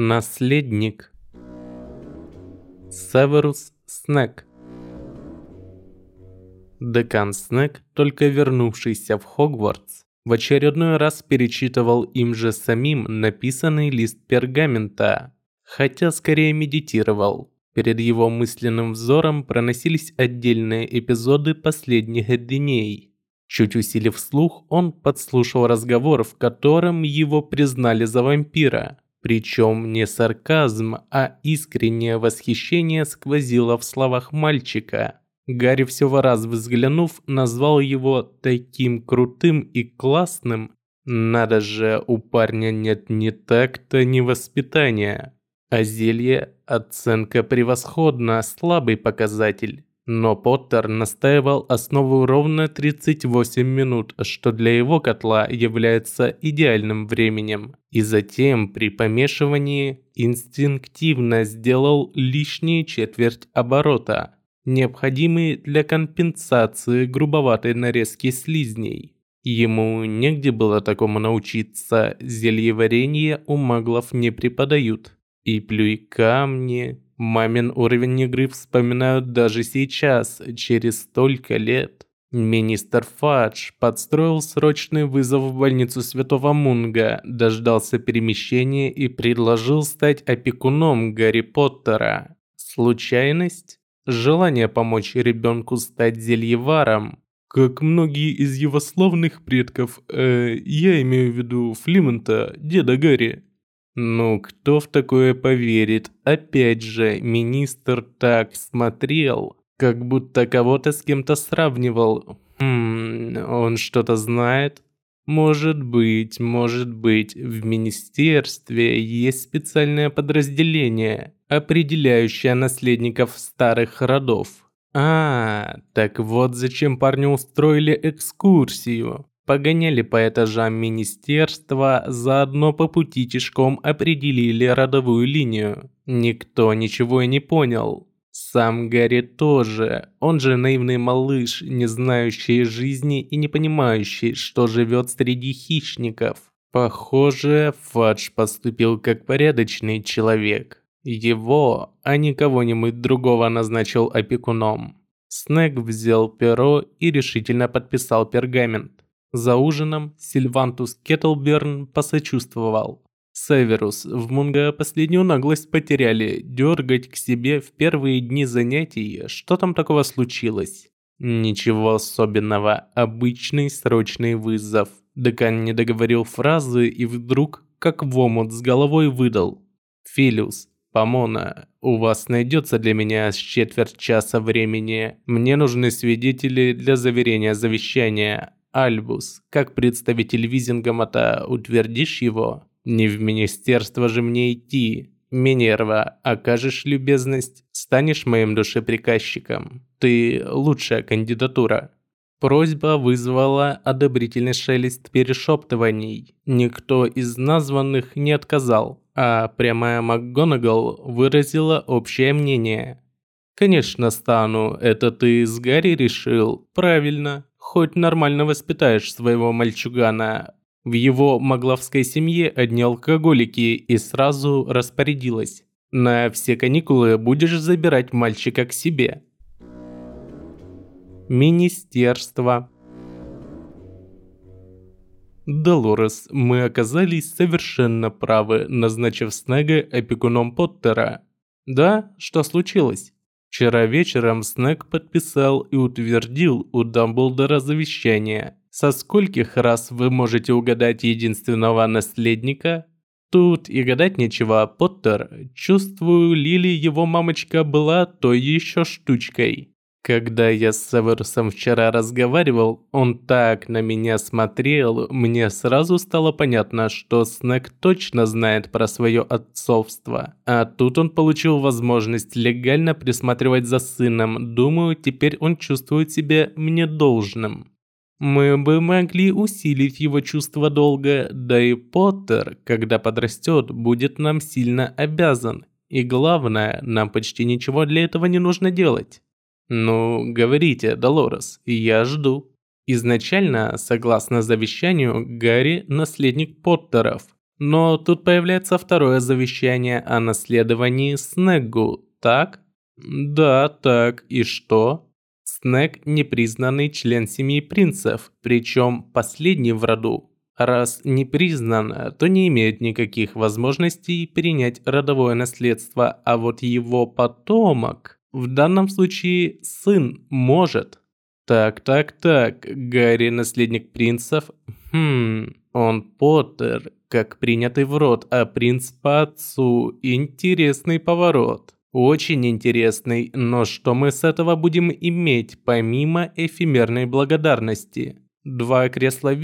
Наследник. Северус Снег. Декан Снег, только вернувшийся в Хогвартс, в очередной раз перечитывал им же самим написанный лист пергамента, хотя скорее медитировал. Перед его мысленным взором проносились отдельные эпизоды последних дней. Чуть усилив слух, он подслушал разговор, в котором его признали за вампира. Причем не сарказм, а искреннее восхищение сквозило в словах мальчика. Гарри всего раз взглянув, назвал его таким крутым и классным. Надо же, у парня нет ни такта, ни воспитания. А зелье – оценка превосходна, слабый показатель. Но Поттер настаивал основу ровно 38 минут, что для его котла является идеальным временем. И затем при помешивании инстинктивно сделал лишние четверть оборота, необходимые для компенсации грубоватой нарезки слизней. Ему негде было такому научиться, зельеварение у маглов не преподают. И плюй камни, Мамин уровень игры вспоминают даже сейчас, через столько лет. Министр Фадж подстроил срочный вызов в больницу Святого Мунга, дождался перемещения и предложил стать опекуном Гарри Поттера. Случайность? Желание помочь ребенку стать зельеваром? Как многие из его славных предков, э, я имею в виду Флимонта, деда Гарри. Ну, кто в такое поверит? Опять же, министр так смотрел, как будто кого-то с кем-то сравнивал. Хм, он что-то знает? Может быть, может быть, в министерстве есть специальное подразделение, определяющее наследников старых родов. А, так вот зачем парню устроили экскурсию погоняли по этажам министерства, заодно по пути тишком определили родовую линию. Никто ничего и не понял. Сам Гарри тоже, он же наивный малыш, не знающий жизни и не понимающий, что живет среди хищников. Похоже, Фадж поступил как порядочный человек. Его, а не кого-нибудь другого назначил опекуном. Снег взял перо и решительно подписал пергамент. За ужином Сильвантус Кеттлберн посочувствовал. Северус, в Мунга последнюю наглость потеряли, дергать к себе в первые дни занятий, что там такого случилось? Ничего особенного, обычный срочный вызов. Декан не договорил фразы и вдруг, как в омут с головой выдал. «Филиус, Помона, у вас найдется для меня с четверть часа времени. Мне нужны свидетели для заверения завещания, Альбус, как представитель Визингомата, утвердишь его? Не в министерство же мне идти. Минерва, окажешь любезность, станешь моим душеприказчиком. Ты лучшая кандидатура. Просьба вызвала одобрительный шелест перешептываний. Никто из названных не отказал, а прямая МакГонагал выразила общее мнение. «Конечно стану, это ты с Гарри решил? Правильно хоть нормально воспитаешь своего мальчугана. В его магловской семье одни алкоголики и сразу распорядилась. На все каникулы будешь забирать мальчика к себе. Министерство. Долорес, мы оказались совершенно правы, назначив Снега опекуном Поттера. Да, что случилось? Вчера вечером Снег подписал и утвердил у Дамблдора завещание. Со скольких раз вы можете угадать единственного наследника? Тут и гадать нечего, Поттер. Чувствую, Лили его мамочка была той еще штучкой. Когда я с Северусом вчера разговаривал, он так на меня смотрел, мне сразу стало понятно, что Снег точно знает про свое отцовство. А тут он получил возможность легально присматривать за сыном. Думаю, теперь он чувствует себя мне должным. Мы бы могли усилить его чувство долга, да и Поттер, когда подрастет, будет нам сильно обязан. И главное, нам почти ничего для этого не нужно делать. «Ну, говорите, Долорес, я жду». Изначально, согласно завещанию, Гарри – наследник Поттеров. Но тут появляется второе завещание о наследовании Снеггу, так? Да, так. И что? Снег – непризнанный член семьи принцев, причем последний в роду. Раз не признан, то не имеет никаких возможностей перенять родовое наследство, а вот его потомок, в данном случае сын, может. Так, так, так, Гарри наследник принцев? Хм, он Поттер, как принятый в род, а принц по отцу. Интересный поворот. Очень интересный, но что мы с этого будем иметь, помимо эфемерной благодарности? Два кресла в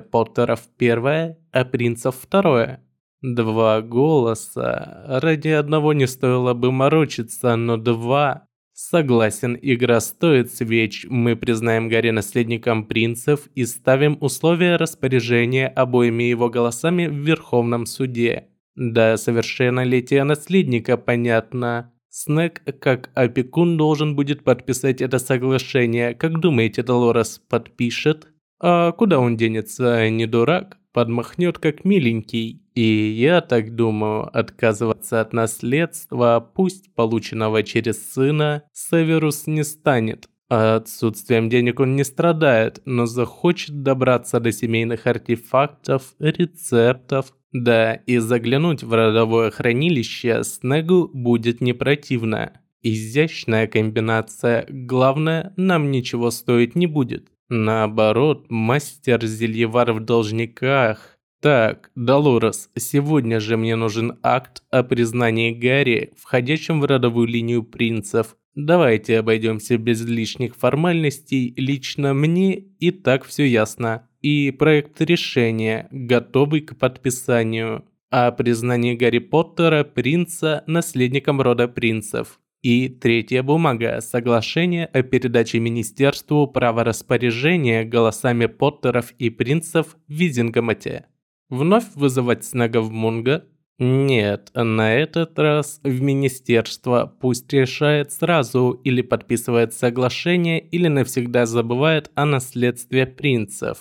Поттеров первое, а принцев второе. Два голоса. Ради одного не стоило бы морочиться, но два... Согласен, игра стоит свеч. Мы признаем Гарри наследником принцев и ставим условия распоряжения обоими его голосами в Верховном суде. До совершеннолетия наследника, понятно. Снег, как опекун, должен будет подписать это соглашение. Как думаете, Долорес подпишет? А куда он денется, не дурак? Подмахнет как миленький. И я так думаю, отказываться от наследства, пусть полученного через сына, Северус не станет. А отсутствием денег он не страдает, но захочет добраться до семейных артефактов, рецептов, да, и заглянуть в родовое хранилище Снегу будет не противно. Изящная комбинация, главное, нам ничего стоить не будет. Наоборот, мастер-зельевар в должниках. Так, Долорес, сегодня же мне нужен акт о признании Гарри, входящим в родовую линию принцев. Давайте обойдемся без лишних формальностей, лично мне и так все ясно и проект решения, готовый к подписанию, о признании Гарри Поттера принца наследником рода принцев. И третья бумага – соглашение о передаче Министерству права распоряжения голосами Поттеров и принцев в Визингомате. Вновь вызывать Снега в Мунга? Нет, на этот раз в министерство пусть решает сразу или подписывает соглашение, или навсегда забывает о наследстве принцев.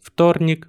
Вторник.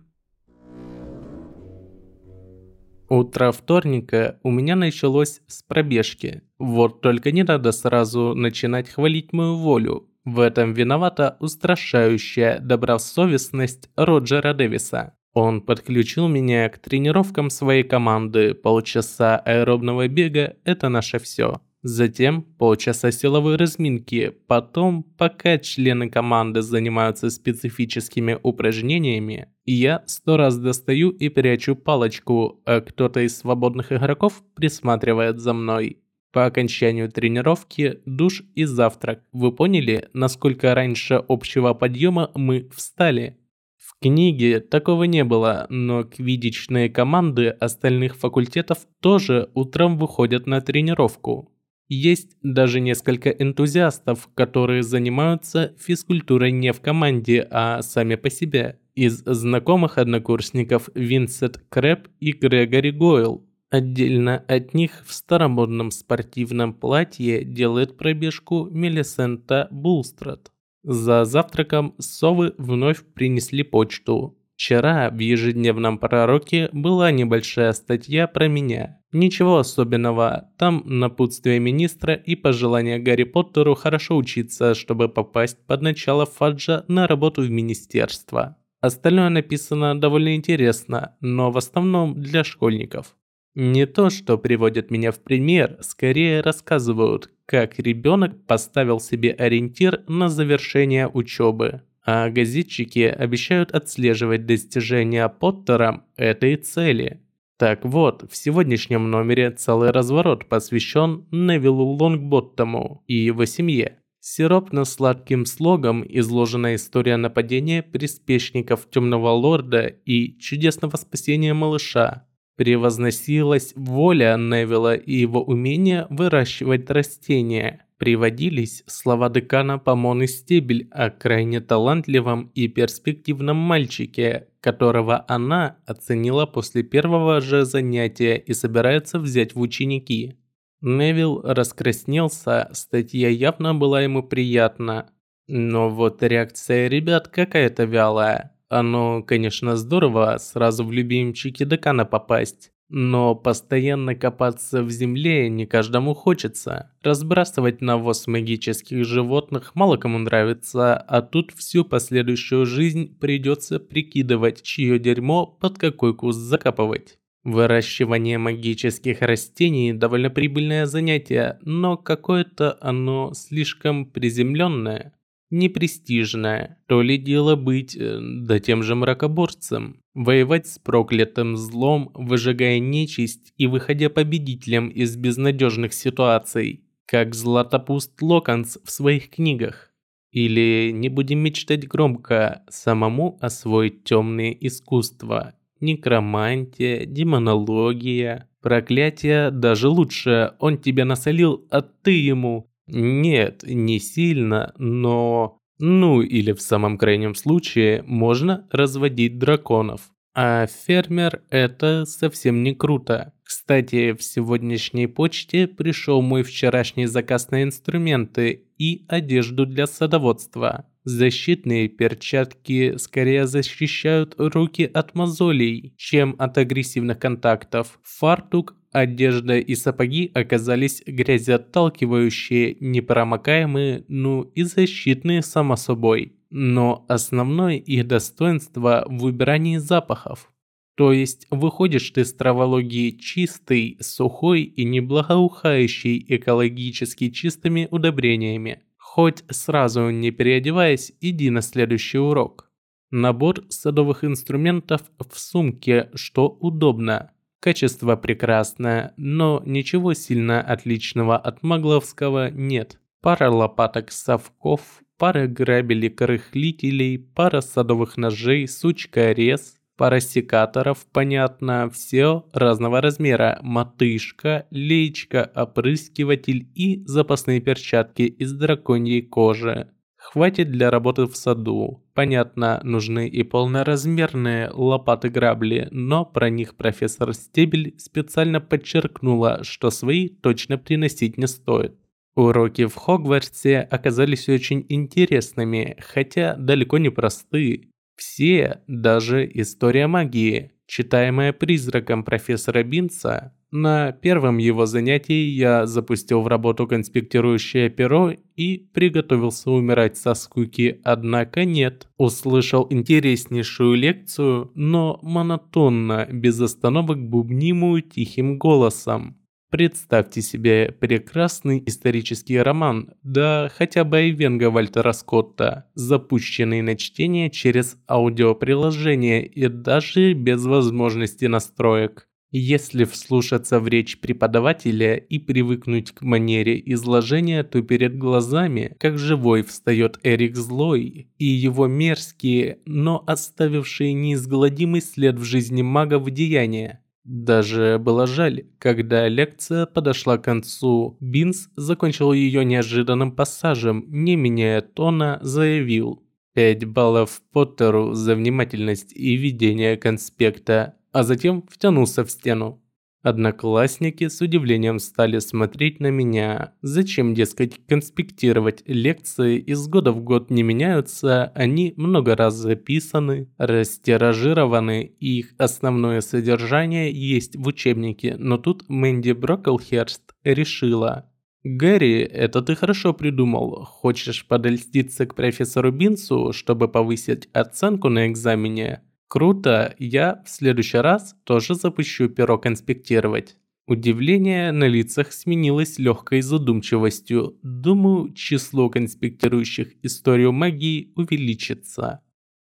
Утро вторника у меня началось с пробежки. Вот только не надо сразу начинать хвалить мою волю. В этом виновата устрашающая добросовестность Роджера Дэвиса. Он подключил меня к тренировкам своей команды. Полчаса аэробного бега – это наше все. Затем полчаса силовой разминки. Потом, пока члены команды занимаются специфическими упражнениями, я сто раз достаю и прячу палочку, а кто-то из свободных игроков присматривает за мной. По окончанию тренировки душ и завтрак. Вы поняли, насколько раньше общего подъема мы встали? В книге такого не было, но квидичные команды остальных факультетов тоже утром выходят на тренировку. Есть даже несколько энтузиастов, которые занимаются физкультурой не в команде, а сами по себе. Из знакомых однокурсников Винсент Крэп и Грегори Гойл. Отдельно от них в старомодном спортивном платье делает пробежку Мелисента Булстрад. За завтраком совы вновь принесли почту. Вчера в ежедневном пророке была небольшая статья про меня. Ничего особенного, там напутствие министра и пожелание Гарри Поттеру хорошо учиться, чтобы попасть под начало Фаджа на работу в министерство. Остальное написано довольно интересно, но в основном для школьников. Не то, что приводят меня в пример, скорее рассказывают, как ребенок поставил себе ориентир на завершение учебы. А газетчики обещают отслеживать достижения Поттера этой цели – так вот, в сегодняшнем номере целый разворот посвящен Невилу Лонгботтому и его семье. Сиропно-сладким слогом изложена история нападения приспешников Темного Лорда и чудесного спасения малыша. Превозносилась воля Невилла и его умение выращивать растения. Приводились слова декана Помон и Стебель о крайне талантливом и перспективном мальчике, которого она оценила после первого же занятия и собирается взять в ученики. Невил раскраснелся, статья явно была ему приятна. Но вот реакция ребят какая-то вялая. Оно, конечно, здорово сразу в любимчики декана попасть, но постоянно копаться в земле не каждому хочется. Разбрасывать навоз магических животных мало кому нравится, а тут всю последующую жизнь придется прикидывать, чье дерьмо под какой куст закапывать. Выращивание магических растений довольно прибыльное занятие, но какое-то оно слишком приземленное непрестижное. То ли дело быть, э, да тем же мракоборцем. Воевать с проклятым злом, выжигая нечисть и выходя победителем из безнадежных ситуаций, как Златопуст Локонс в своих книгах. Или не будем мечтать громко, самому освоить темные искусства. Некромантия, демонология, проклятие даже лучше, он тебя насолил, а ты ему нет, не сильно, но... Ну или в самом крайнем случае можно разводить драконов. А фермер это совсем не круто. Кстати, в сегодняшней почте пришел мой вчерашний заказ на инструменты и одежду для садоводства. Защитные перчатки скорее защищают руки от мозолей, чем от агрессивных контактов. Фартук Одежда и сапоги оказались грязеотталкивающие, непромокаемые, ну и защитные само собой. Но основное их достоинство в выбирании запахов. То есть выходишь ты с травологии чистый, сухой и неблагоухающий экологически чистыми удобрениями. Хоть сразу не переодеваясь, иди на следующий урок. Набор садовых инструментов в сумке, что удобно. Качество прекрасное, но ничего сильно отличного от магловского нет. Пара лопаток совков, пара грабелей-крыхлителей, пара садовых ножей, сучка-рез, пара секаторов, понятно, все разного размера, мотышка, леечка, опрыскиватель и запасные перчатки из драконьей кожи. Хватит для работы в саду. Понятно, нужны и полноразмерные лопаты-грабли, но про них профессор Стебель специально подчеркнула, что свои точно приносить не стоит. Уроки в Хогвартсе оказались очень интересными, хотя далеко не простые. Все, даже история магии, читаемая призраком профессора Бинца, на первом его занятии я запустил в работу конспектирующее перо и приготовился умирать со скуки, однако нет. Услышал интереснейшую лекцию, но монотонно, без остановок бубнимую тихим голосом. Представьте себе прекрасный исторический роман, да хотя бы Айвенга Вальтера Скотта, запущенный на чтение через аудиоприложение и даже без возможности настроек. Если вслушаться в речь преподавателя и привыкнуть к манере изложения, то перед глазами, как живой, встает Эрик Злой и его мерзкие, но оставившие неизгладимый след в жизни мага в деяния. Даже было жаль, когда лекция подошла к концу, Бинс закончил ее неожиданным пассажем, не меняя тона, заявил. «Пять баллов Поттеру за внимательность и ведение конспекта, а затем втянулся в стену. Одноклассники с удивлением стали смотреть на меня. Зачем, дескать, конспектировать лекции из года в год не меняются, они много раз записаны, растиражированы, и их основное содержание есть в учебнике, но тут Мэнди Броклхерст решила. «Гэри, это ты хорошо придумал. Хочешь подольститься к профессору Бинсу, чтобы повысить оценку на экзамене?» Круто, я в следующий раз тоже запущу перо конспектировать. Удивление на лицах сменилось легкой задумчивостью. Думаю, число конспектирующих историю магии увеличится.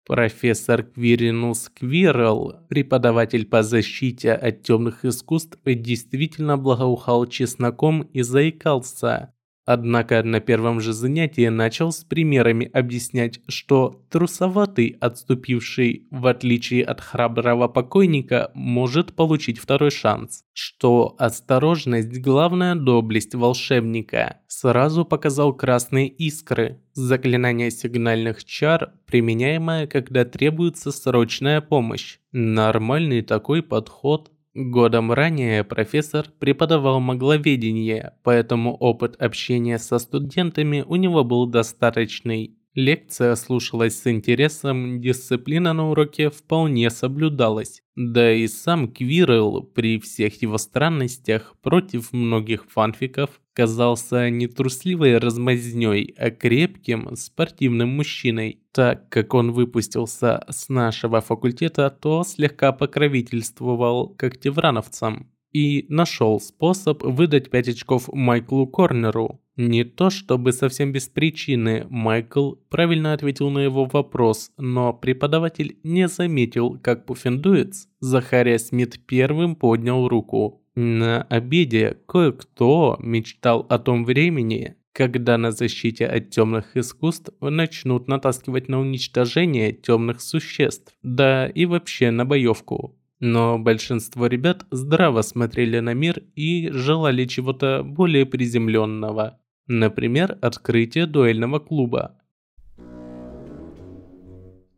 Профессор Квиринус Квирл, преподаватель по защите от темных искусств, действительно благоухал чесноком и заикался. Однако на первом же занятии начал с примерами объяснять, что трусоватый, отступивший, в отличие от храброго покойника, может получить второй шанс. Что осторожность – главная доблесть волшебника. Сразу показал красные искры. Заклинание сигнальных чар, применяемое, когда требуется срочная помощь. Нормальный такой подход – Годом ранее профессор преподавал магловедение, поэтому опыт общения со студентами у него был достаточный. Лекция слушалась с интересом, дисциплина на уроке вполне соблюдалась. Да и сам Квирл, при всех его странностях, против многих фанфиков, казался не трусливой размазнёй, а крепким спортивным мужчиной. Так как он выпустился с нашего факультета, то слегка покровительствовал когтеврановцам и нашел способ выдать 5 очков Майклу Корнеру. Не то чтобы совсем без причины, Майкл правильно ответил на его вопрос, но преподаватель не заметил, как пуффендуец Захария Смит первым поднял руку. На обеде кое-кто мечтал о том времени, когда на защите от темных искусств начнут натаскивать на уничтожение темных существ, да и вообще на боевку. Но большинство ребят здраво смотрели на мир и желали чего-то более приземленного. Например, открытие дуэльного клуба.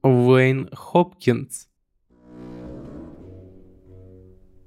Уэйн Хопкинс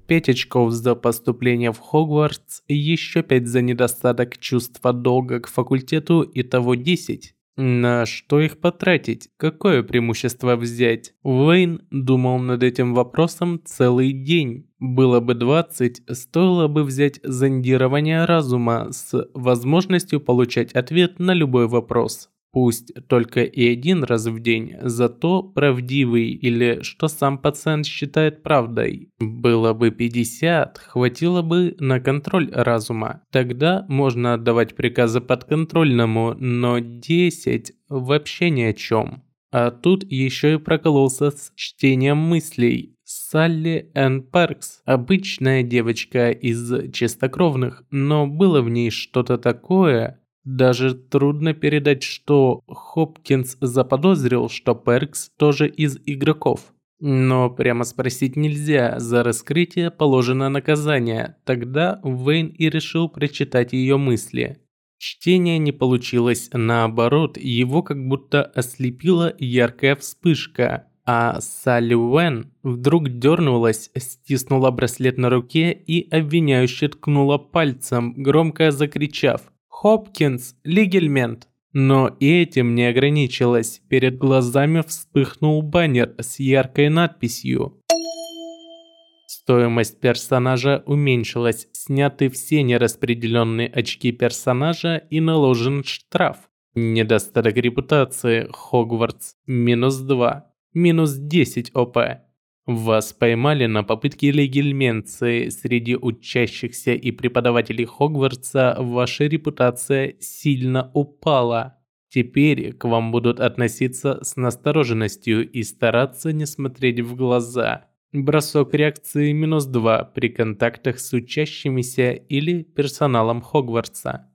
5 очков за поступление в Хогвартс еще 5 за недостаток чувства долга к факультету, и того 10. На что их потратить? Какое преимущество взять? Уэйн думал над этим вопросом целый день. Было бы 20, стоило бы взять зондирование разума с возможностью получать ответ на любой вопрос. Пусть только и один раз в день, зато правдивый или что сам пациент считает правдой. Было бы 50, хватило бы на контроль разума. Тогда можно отдавать приказы подконтрольному, но 10 вообще ни о чем. А тут еще и прокололся с чтением мыслей. Салли Энн Паркс. Обычная девочка из чистокровных, но было в ней что-то такое, даже трудно передать, что Хопкинс заподозрил, что Перкс тоже из игроков. Но прямо спросить нельзя, за раскрытие положено наказание. Тогда Вейн и решил прочитать ее мысли. Чтение не получилось, наоборот, его как будто ослепила яркая вспышка. А Салли Уэн вдруг дернулась, стиснула браслет на руке и обвиняюще ткнула пальцем, громко закричав Хопкинс, Лигельмент. Но и этим не ограничилось. Перед глазами вспыхнул баннер с яркой надписью. Стоимость персонажа уменьшилась, сняты все нераспределенные очки персонажа и наложен штраф. Недостаток репутации Хогвартс минус 2, минус 10 ОП. Вас поймали на попытке легельменции. Среди учащихся и преподавателей Хогвартса ваша репутация сильно упала. Теперь к вам будут относиться с настороженностью и стараться не смотреть в глаза. Бросок реакции минус 2 при контактах с учащимися или персоналом Хогвартса.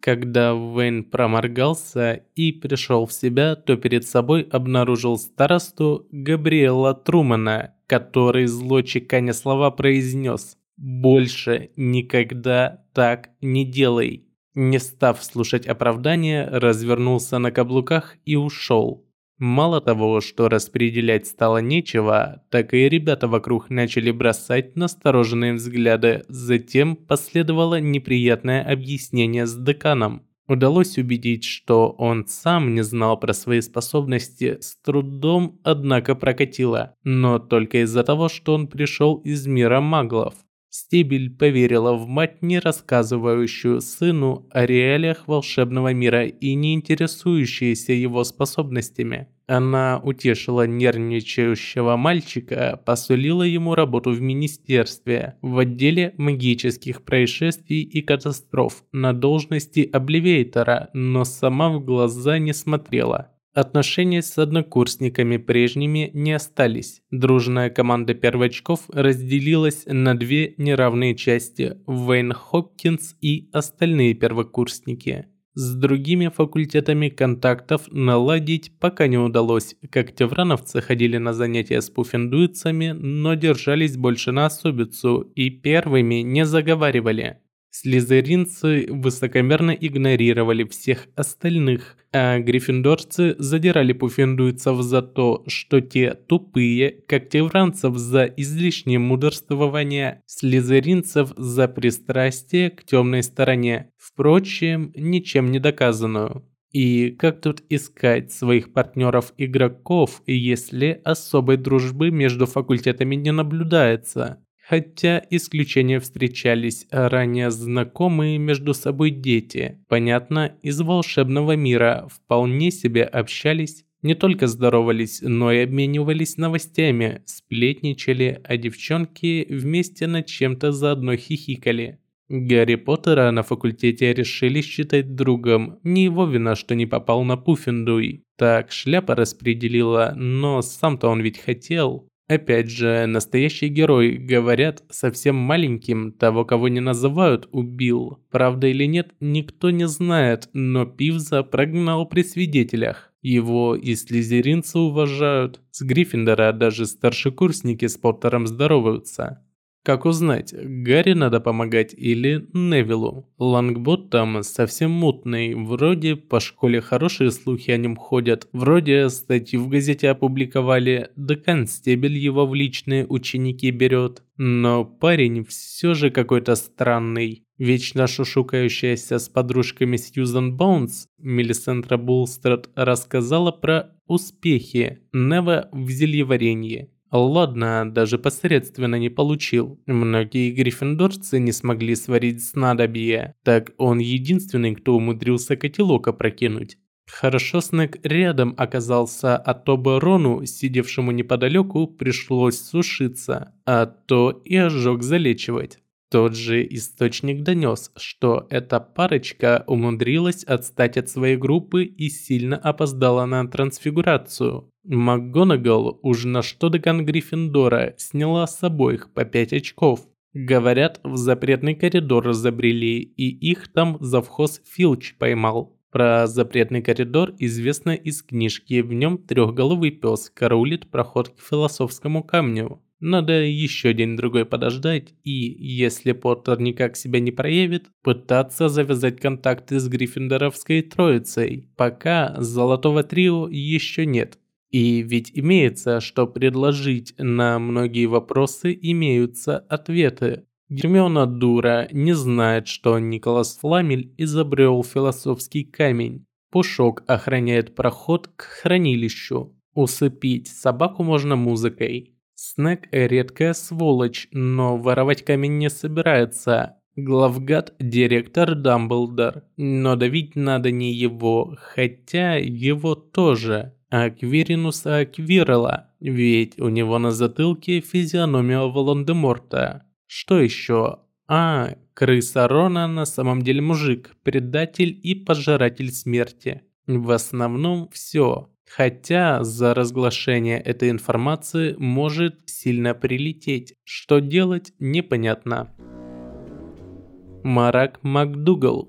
Когда Вейн проморгался и пришел в себя, то перед собой обнаружил старосту Габриэла Трумана, который зло чеканя слова произнес «Больше никогда так не делай». Не став слушать оправдания, развернулся на каблуках и ушел. Мало того, что распределять стало нечего, так и ребята вокруг начали бросать настороженные взгляды. Затем последовало неприятное объяснение с деканом. Удалось убедить, что он сам не знал про свои способности, с трудом, однако прокатило. Но только из-за того, что он пришел из мира маглов. Стебель поверила в мать, не рассказывающую сыну о реалиях волшебного мира и не интересующаяся его способностями. Она утешила нервничающего мальчика, посулила ему работу в министерстве, в отделе магических происшествий и катастроф, на должности обливейтора, но сама в глаза не смотрела. Отношения с однокурсниками прежними не остались. Дружная команда первочков разделилась на две неравные части – Вейн Хопкинс и остальные первокурсники. С другими факультетами контактов наладить пока не удалось. Как теврановцы ходили на занятия с пуффендуйцами, но держались больше на особицу и первыми не заговаривали. Слизеринцы высокомерно игнорировали всех остальных, а гриффиндорцы задирали пуффендуйцев за то, что те тупые, как тевранцев за излишнее мудрствование, слизеринцев за пристрастие к темной стороне, впрочем, ничем не доказанную. И как тут искать своих партнеров-игроков, если особой дружбы между факультетами не наблюдается? Хотя исключения встречались ранее знакомые между собой дети, понятно, из волшебного мира вполне себе общались, не только здоровались, но и обменивались новостями, сплетничали, а девчонки вместе над чем-то заодно хихикали. Гарри Поттера на факультете решили считать другом. Не его вина, что не попал на Пуффендуй. Так шляпа распределила, но сам-то он ведь хотел. Опять же, настоящий герой, говорят, совсем маленьким, того, кого не называют, убил. Правда или нет, никто не знает, но Пивза прогнал при свидетелях. Его и слизеринцы уважают. С Гриффиндора даже старшекурсники с Поттером здороваются. Как узнать, Гарри надо помогать или Невилу? Лангбот там совсем мутный, вроде по школе хорошие слухи о нем ходят, вроде статью в газете опубликовали, да констебель его в личные ученики берет. Но парень все же какой-то странный. Вечно шушукающаяся с подружками Сьюзан Боунс, Мелисентра Булстрад рассказала про успехи Нева в зельеварении. Ладно, даже посредственно не получил. Многие гриффиндорцы не смогли сварить снадобье, так он единственный, кто умудрился котелок опрокинуть. Хорошо Снег рядом оказался, а то бы Рону, сидевшему неподалеку, пришлось сушиться, а то и ожог залечивать. Тот же источник донес, что эта парочка умудрилась отстать от своей группы и сильно опоздала на трансфигурацию. МакГонагал уж на что декан Гриффиндора сняла с обоих по 5 очков. Говорят, в запретный коридор забрели, и их там завхоз Филч поймал. Про запретный коридор известно из книжки, в нем трехголовый пес караулит проход к философскому камню. Надо еще день-другой подождать и, если Поттер никак себя не проявит, пытаться завязать контакты с Гриффиндоровской троицей, пока золотого трио еще нет. И ведь имеется, что предложить на многие вопросы имеются ответы. Гермиона дура, не знает, что Николас Фламель изобрел философский камень. Пушок охраняет проход к хранилищу. Усыпить собаку можно музыкой. Снег редкая сволочь, но воровать камень не собирается. Главгад – директор Дамблдор, но давить надо не его, хотя его тоже. Аквиринуса Аквирела, ведь у него на затылке физиономия Волан-де-Морта. Что еще? А, крыса Рона на самом деле мужик, предатель и пожиратель смерти. В основном все. Хотя за разглашение этой информации может сильно прилететь. Что делать, непонятно. Марак МакДугал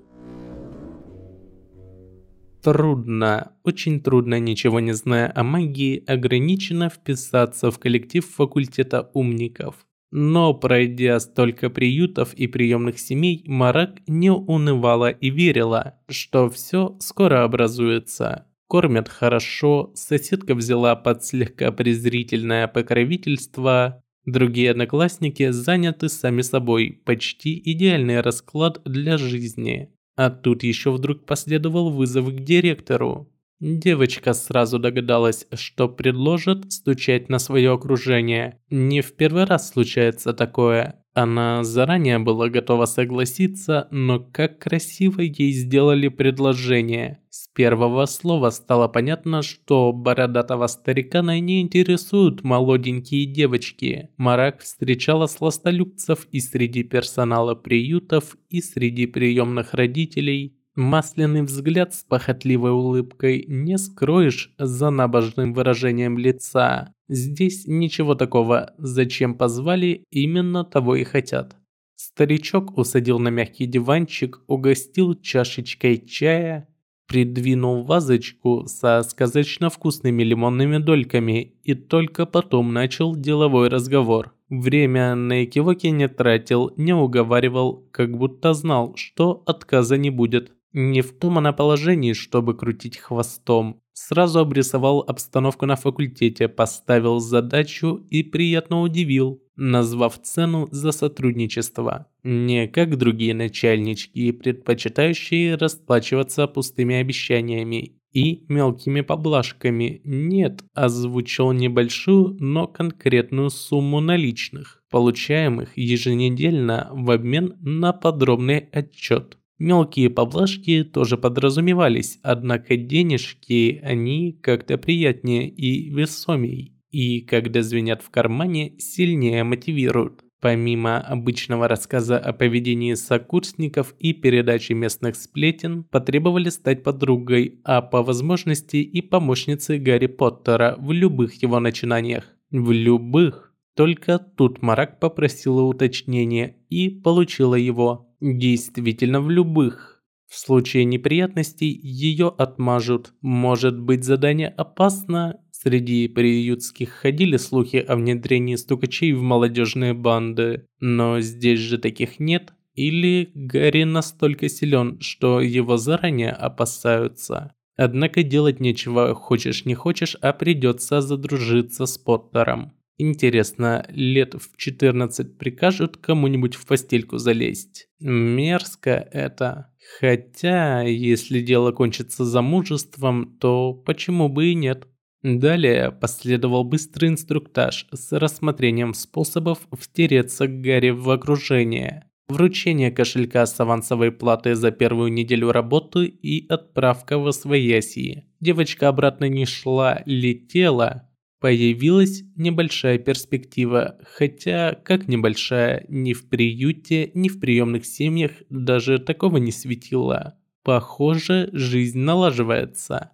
Трудно, очень трудно, ничего не зная о магии, ограниченно вписаться в коллектив факультета умников. Но пройдя столько приютов и приемных семей, Марак не унывала и верила, что все скоро образуется. Кормят хорошо, соседка взяла под слегка презрительное покровительство, другие одноклассники заняты сами собой, почти идеальный расклад для жизни. А тут еще вдруг последовал вызов к директору. Девочка сразу догадалась, что предложат стучать на свое окружение. Не в первый раз случается такое. Она заранее была готова согласиться, но как красиво ей сделали предложение. Первого слова стало понятно, что бородатого старикана не интересуют молоденькие девочки. Марак встречала сластолюбцев и среди персонала приютов, и среди приемных родителей. Масляный взгляд с похотливой улыбкой не скроешь за набожным выражением лица. Здесь ничего такого, зачем позвали, именно того и хотят. Старичок усадил на мягкий диванчик, угостил чашечкой чая, придвинул вазочку со сказочно вкусными лимонными дольками и только потом начал деловой разговор. Время на экивоке не тратил, не уговаривал, как будто знал, что отказа не будет. Не в том она положении, чтобы крутить хвостом. Сразу обрисовал обстановку на факультете, поставил задачу и приятно удивил, назвав цену за сотрудничество. Не как другие начальнички, предпочитающие расплачиваться пустыми обещаниями и мелкими поблажками. Нет, озвучил небольшую, но конкретную сумму наличных, получаемых еженедельно в обмен на подробный отчет. Мелкие поблажки тоже подразумевались, однако денежки они как-то приятнее и весомей. И когда звенят в кармане, сильнее мотивируют. Помимо обычного рассказа о поведении сокурсников и передачи местных сплетен, потребовали стать подругой, а по возможности и помощницей Гарри Поттера в любых его начинаниях. В любых. Только тут Марак попросила уточнения и получила его. Действительно в любых. В случае неприятностей ее отмажут. Может быть задание опасно? Среди приютских ходили слухи о внедрении стукачей в молодежные банды. Но здесь же таких нет. Или Гарри настолько силен, что его заранее опасаются. Однако делать нечего, хочешь не хочешь, а придется задружиться с Поттером. Интересно, лет в 14 прикажут кому-нибудь в постельку залезть? Мерзко это. Хотя, если дело кончится замужеством, то почему бы и нет? Далее последовал быстрый инструктаж с рассмотрением способов втереться к Гарри в окружение. Вручение кошелька с авансовой платой за первую неделю работы и отправка в Освоясье. Девочка обратно не шла, летела, Появилась небольшая перспектива, хотя как небольшая, ни в приюте, ни в приемных семьях даже такого не светило. Похоже, жизнь налаживается.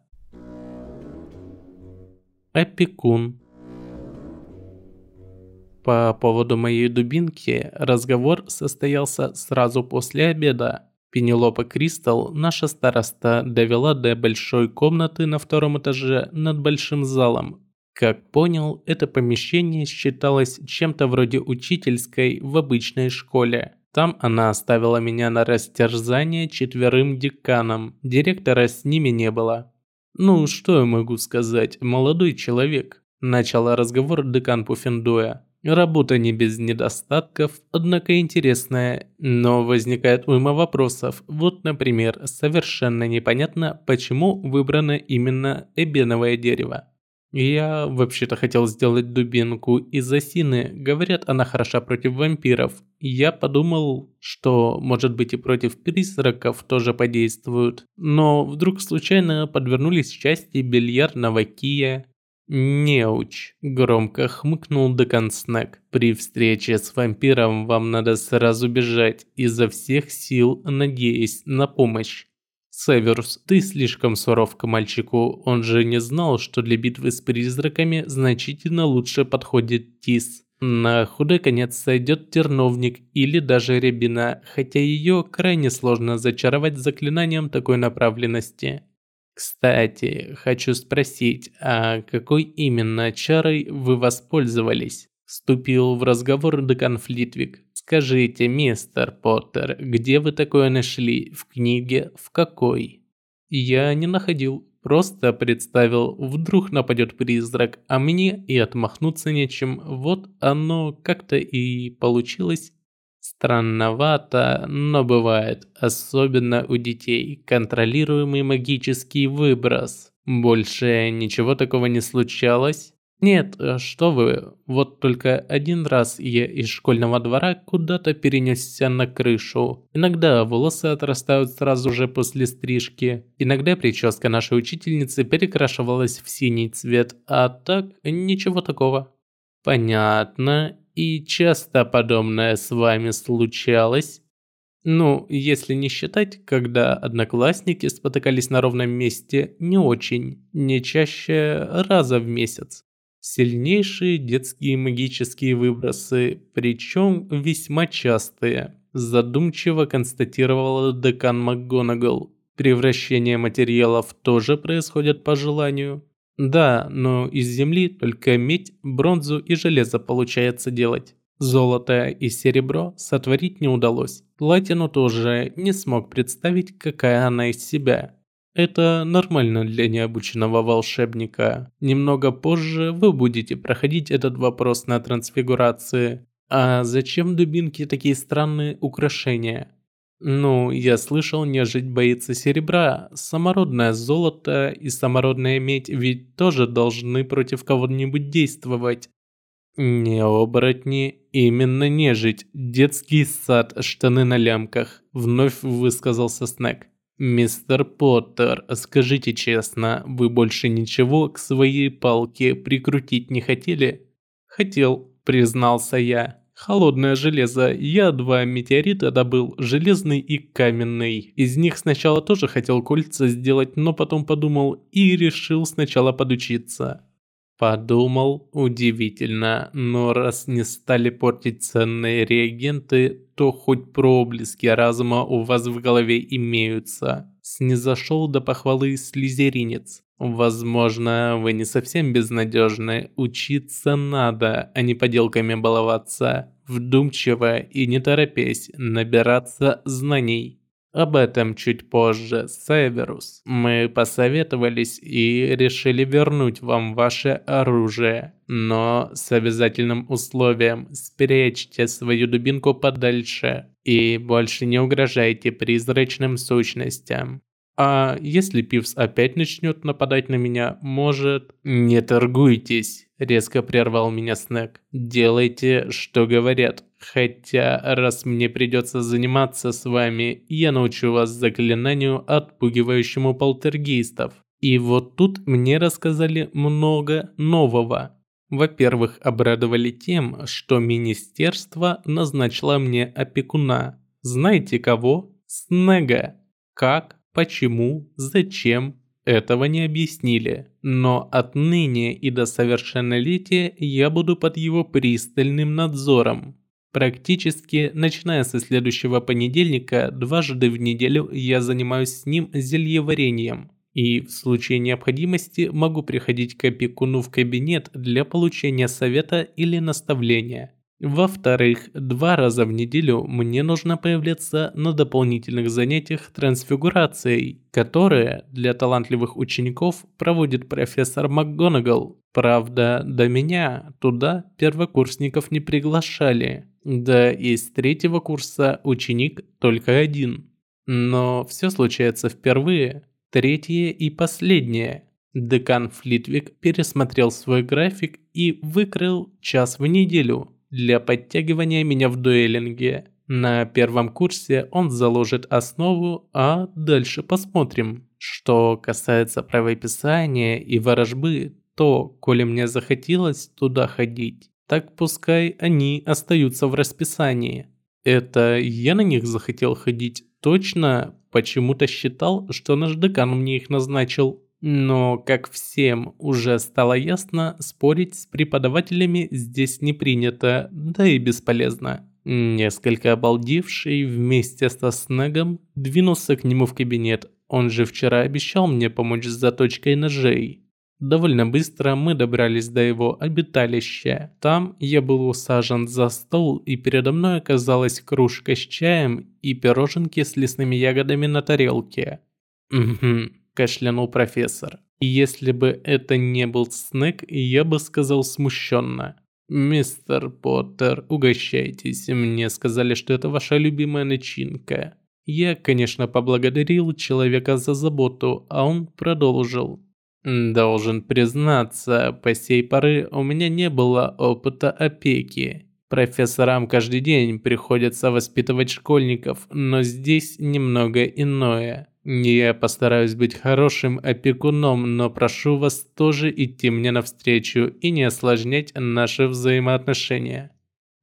Опекун По поводу моей дубинки разговор состоялся сразу после обеда. Пенелопа Кристал, наша староста, довела до большой комнаты на втором этаже над большим залом, как понял, это помещение считалось чем-то вроде учительской в обычной школе. Там она оставила меня на растерзание четверым деканам. Директора с ними не было. «Ну, что я могу сказать, молодой человек?» Начала разговор декан Пуффендуя. Работа не без недостатков, однако интересная, но возникает уйма вопросов. Вот, например, совершенно непонятно, почему выбрано именно эбеновое дерево. Я вообще-то хотел сделать дубинку из осины. Говорят, она хороша против вампиров. Я подумал, что, может быть, и против призраков тоже подействуют. Но вдруг случайно подвернулись части бильярдного кия. «Неуч», – громко хмыкнул Декан Снег. «При встрече с вампиром вам надо сразу бежать, изо всех сил надеясь на помощь. Северус, ты слишком суров к мальчику, он же не знал, что для битвы с призраками значительно лучше подходит Тис. На худой конец сойдет терновник или даже рябина, хотя ее крайне сложно зачаровать заклинанием такой направленности. Кстати, хочу спросить, а какой именно чарой вы воспользовались? Вступил в разговор декан Флитвик. Скажите, мистер Поттер, где вы такое нашли? В книге? В какой? Я не находил. Просто представил, вдруг нападет призрак, а мне и отмахнуться нечем. Вот оно как-то и получилось. Странновато, но бывает, особенно у детей, контролируемый магический выброс. Больше ничего такого не случалось? Нет, э, что вы, вот только один раз я из школьного двора куда-то перенесся на крышу. Иногда волосы отрастают сразу же после стрижки. Иногда прическа нашей учительницы перекрашивалась в синий цвет, а так ничего такого. Понятно. И часто подобное с вами случалось? Ну, если не считать, когда одноклассники спотыкались на ровном месте, не очень, не чаще раза в месяц. Сильнейшие детские магические выбросы, причем весьма частые, задумчиво констатировала декан МакГонагал. Превращение материалов тоже происходит по желанию. Да, но из земли только медь, бронзу и железо получается делать. Золото и серебро сотворить не удалось. Платину тоже не смог представить, какая она из себя. Это нормально для необученного волшебника. Немного позже вы будете проходить этот вопрос на трансфигурации. А зачем дубинки такие странные украшения? Ну, я слышал, нежить боится серебра. Самородное золото и самородная медь ведь тоже должны против кого-нибудь действовать. Не оборотни, именно нежить. Детский сад, штаны на лямках. Вновь высказался Снег. «Мистер Поттер, скажите честно, вы больше ничего к своей палке прикрутить не хотели?» «Хотел», признался я. Холодное железо. Я два метеорита добыл, железный и каменный. Из них сначала тоже хотел кольца сделать, но потом подумал и решил сначала подучиться. Подумал, удивительно, но раз не стали портить ценные реагенты, то хоть проблески разума у вас в голове имеются. Снизошел до похвалы слезеринец. Возможно, вы не совсем безнадежны. Учиться надо, а не поделками баловаться. Вдумчиво и не торопясь набираться знаний. Об этом чуть позже, Северус. Мы посоветовались и решили вернуть вам ваше оружие. Но с обязательным условием спрячьте свою дубинку подальше и больше не угрожайте призрачным сущностям. А если Пивс опять начнет нападать на меня, может... Не торгуйтесь, резко прервал меня Снег. Делайте, что говорят. Хотя, раз мне придется заниматься с вами, я научу вас заклинанию, отпугивающему полтергейстов. И вот тут мне рассказали много нового. Во-первых, обрадовали тем, что министерство назначило мне опекуна. Знаете кого? Снега. Как? почему, зачем, этого не объяснили. Но отныне и до совершеннолетия я буду под его пристальным надзором. Практически, начиная со следующего понедельника, дважды в неделю я занимаюсь с ним зельеварением. И в случае необходимости могу приходить к опекуну в кабинет для получения совета или наставления. Во-вторых, два раза в неделю мне нужно появляться на дополнительных занятиях трансфигурацией, которые для талантливых учеников проводит профессор МакГонагал. Правда, до меня туда первокурсников не приглашали. Да и с третьего курса ученик только один. Но все случается впервые, третье и последнее. Декан Флитвик пересмотрел свой график и выкрыл час в неделю – для подтягивания меня в дуэлинге. На первом курсе он заложит основу, а дальше посмотрим. Что касается правописания и ворожбы, то, коли мне захотелось туда ходить, так пускай они остаются в расписании. Это я на них захотел ходить точно, почему-то считал, что наш декан мне их назначил. Но, как всем уже стало ясно, спорить с преподавателями здесь не принято, да и бесполезно. Несколько обалдевший вместе со Снегом двинулся к нему в кабинет. Он же вчера обещал мне помочь с заточкой ножей. Довольно быстро мы добрались до его обиталища. Там я был усажен за стол, и передо мной оказалась кружка с чаем и пироженки с лесными ягодами на тарелке. Угу кашлянул профессор. И если бы это не был Снег, я бы сказал смущенно. «Мистер Поттер, угощайтесь. Мне сказали, что это ваша любимая начинка». Я, конечно, поблагодарил человека за заботу, а он продолжил. «Должен признаться, по сей поры у меня не было опыта опеки. Профессорам каждый день приходится воспитывать школьников, но здесь немного иное. Я постараюсь быть хорошим опекуном, но прошу вас тоже идти мне навстречу и не осложнять наши взаимоотношения.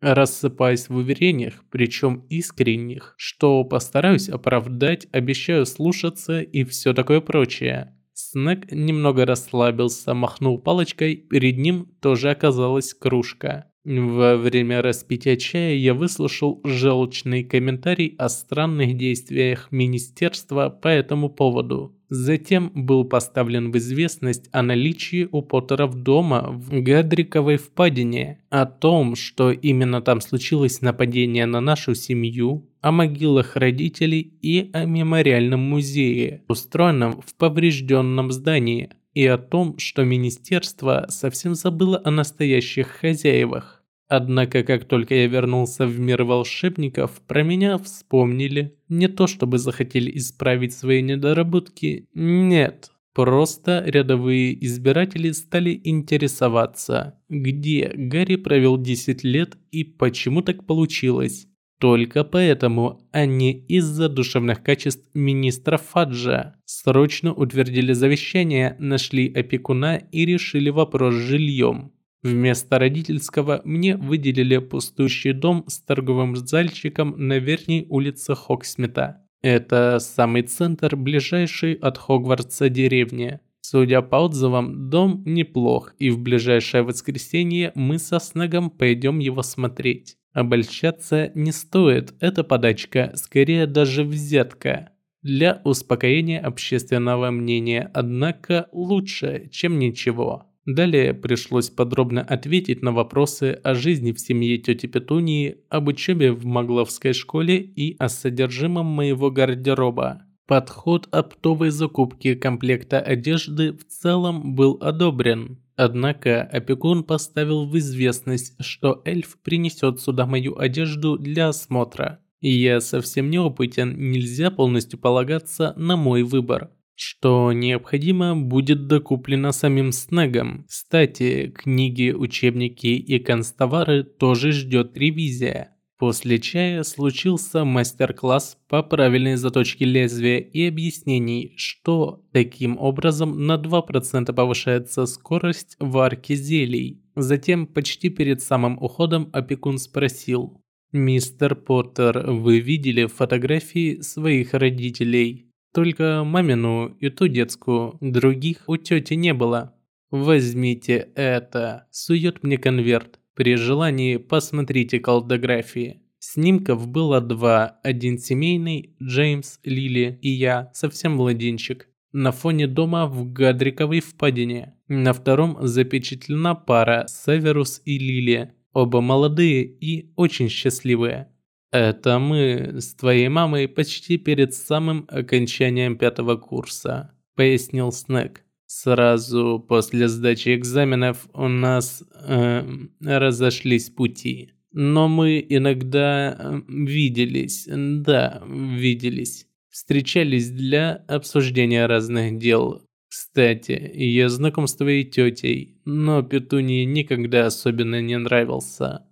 Рассыпаясь в уверениях, причем искренних, что постараюсь оправдать, обещаю слушаться и все такое прочее. Снег немного расслабился, махнул палочкой, перед ним тоже оказалась кружка. Во время распития чая я выслушал желчный комментарий о странных действиях министерства по этому поводу. Затем был поставлен в известность о наличии у Поттеров дома в Гадриковой впадине, о том, что именно там случилось нападение на нашу семью, о могилах родителей и о мемориальном музее, устроенном в поврежденном здании, и о том, что министерство совсем забыло о настоящих хозяевах. Однако, как только я вернулся в мир волшебников, про меня вспомнили. Не то чтобы захотели исправить свои недоработки, нет. Просто рядовые избиратели стали интересоваться, где Гарри провел 10 лет и почему так получилось. Только поэтому они из-за душевных качеств министра Фаджа срочно утвердили завещание, нашли опекуна и решили вопрос с жильем. Вместо родительского мне выделили пустующий дом с торговым зальчиком на верхней улице Хоксмита. Это самый центр, ближайший от Хогвартса деревни. Судя по отзывам, дом неплох, и в ближайшее воскресенье мы со Снегом пойдем его смотреть. Обольщаться не стоит, это подачка, скорее даже взятка. Для успокоения общественного мнения, однако лучше, чем ничего. Далее пришлось подробно ответить на вопросы о жизни в семье тети Петунии, об учебе в Магловской школе и о содержимом моего гардероба. Подход оптовой закупки комплекта одежды в целом был одобрен. Однако опекун поставил в известность, что эльф принесет сюда мою одежду для осмотра. Я совсем неопытен, нельзя полностью полагаться на мой выбор что необходимо будет докуплено самим Снегом. Кстати, книги, учебники и констовары тоже ждет ревизия. После чая случился мастер-класс по правильной заточке лезвия и объяснений, что таким образом на 2% повышается скорость варки зелий. Затем, почти перед самым уходом, опекун спросил. «Мистер Поттер, вы видели фотографии своих родителей?» Только мамину и ту детскую, других у тети не было. Возьмите это. Сует мне конверт. При желании посмотрите колдографии. Снимков было два. Один семейный, Джеймс, Лили и я, совсем младенчик. На фоне дома в Гадриковой впадине. На втором запечатлена пара Северус и Лили. Оба молодые и очень счастливые. Это мы с твоей мамой почти перед самым окончанием пятого курса, пояснил Снег. Сразу после сдачи экзаменов у нас э, разошлись пути. Но мы иногда э, виделись, да, виделись. Встречались для обсуждения разных дел. Кстати, я знаком с твоей тетей, но Петунии никогда особенно не нравился.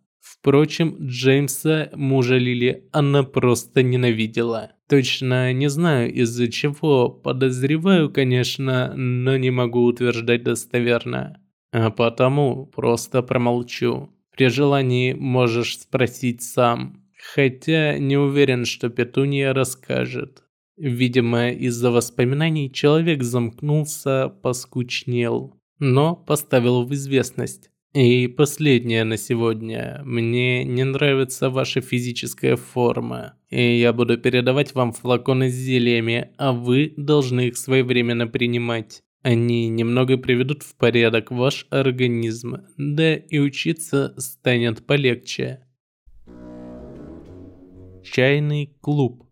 Впрочем, Джеймса, мужа Лили, она просто ненавидела. Точно не знаю из-за чего, подозреваю, конечно, но не могу утверждать достоверно. А потому просто промолчу. При желании можешь спросить сам. Хотя не уверен, что Петуния расскажет. Видимо, из-за воспоминаний человек замкнулся, поскучнел, но поставил в известность. И последнее на сегодня. Мне не нравится ваша физическая форма. И я буду передавать вам флаконы с зельями, а вы должны их своевременно принимать. Они немного приведут в порядок ваш организм, да и учиться станет полегче. Чайный клуб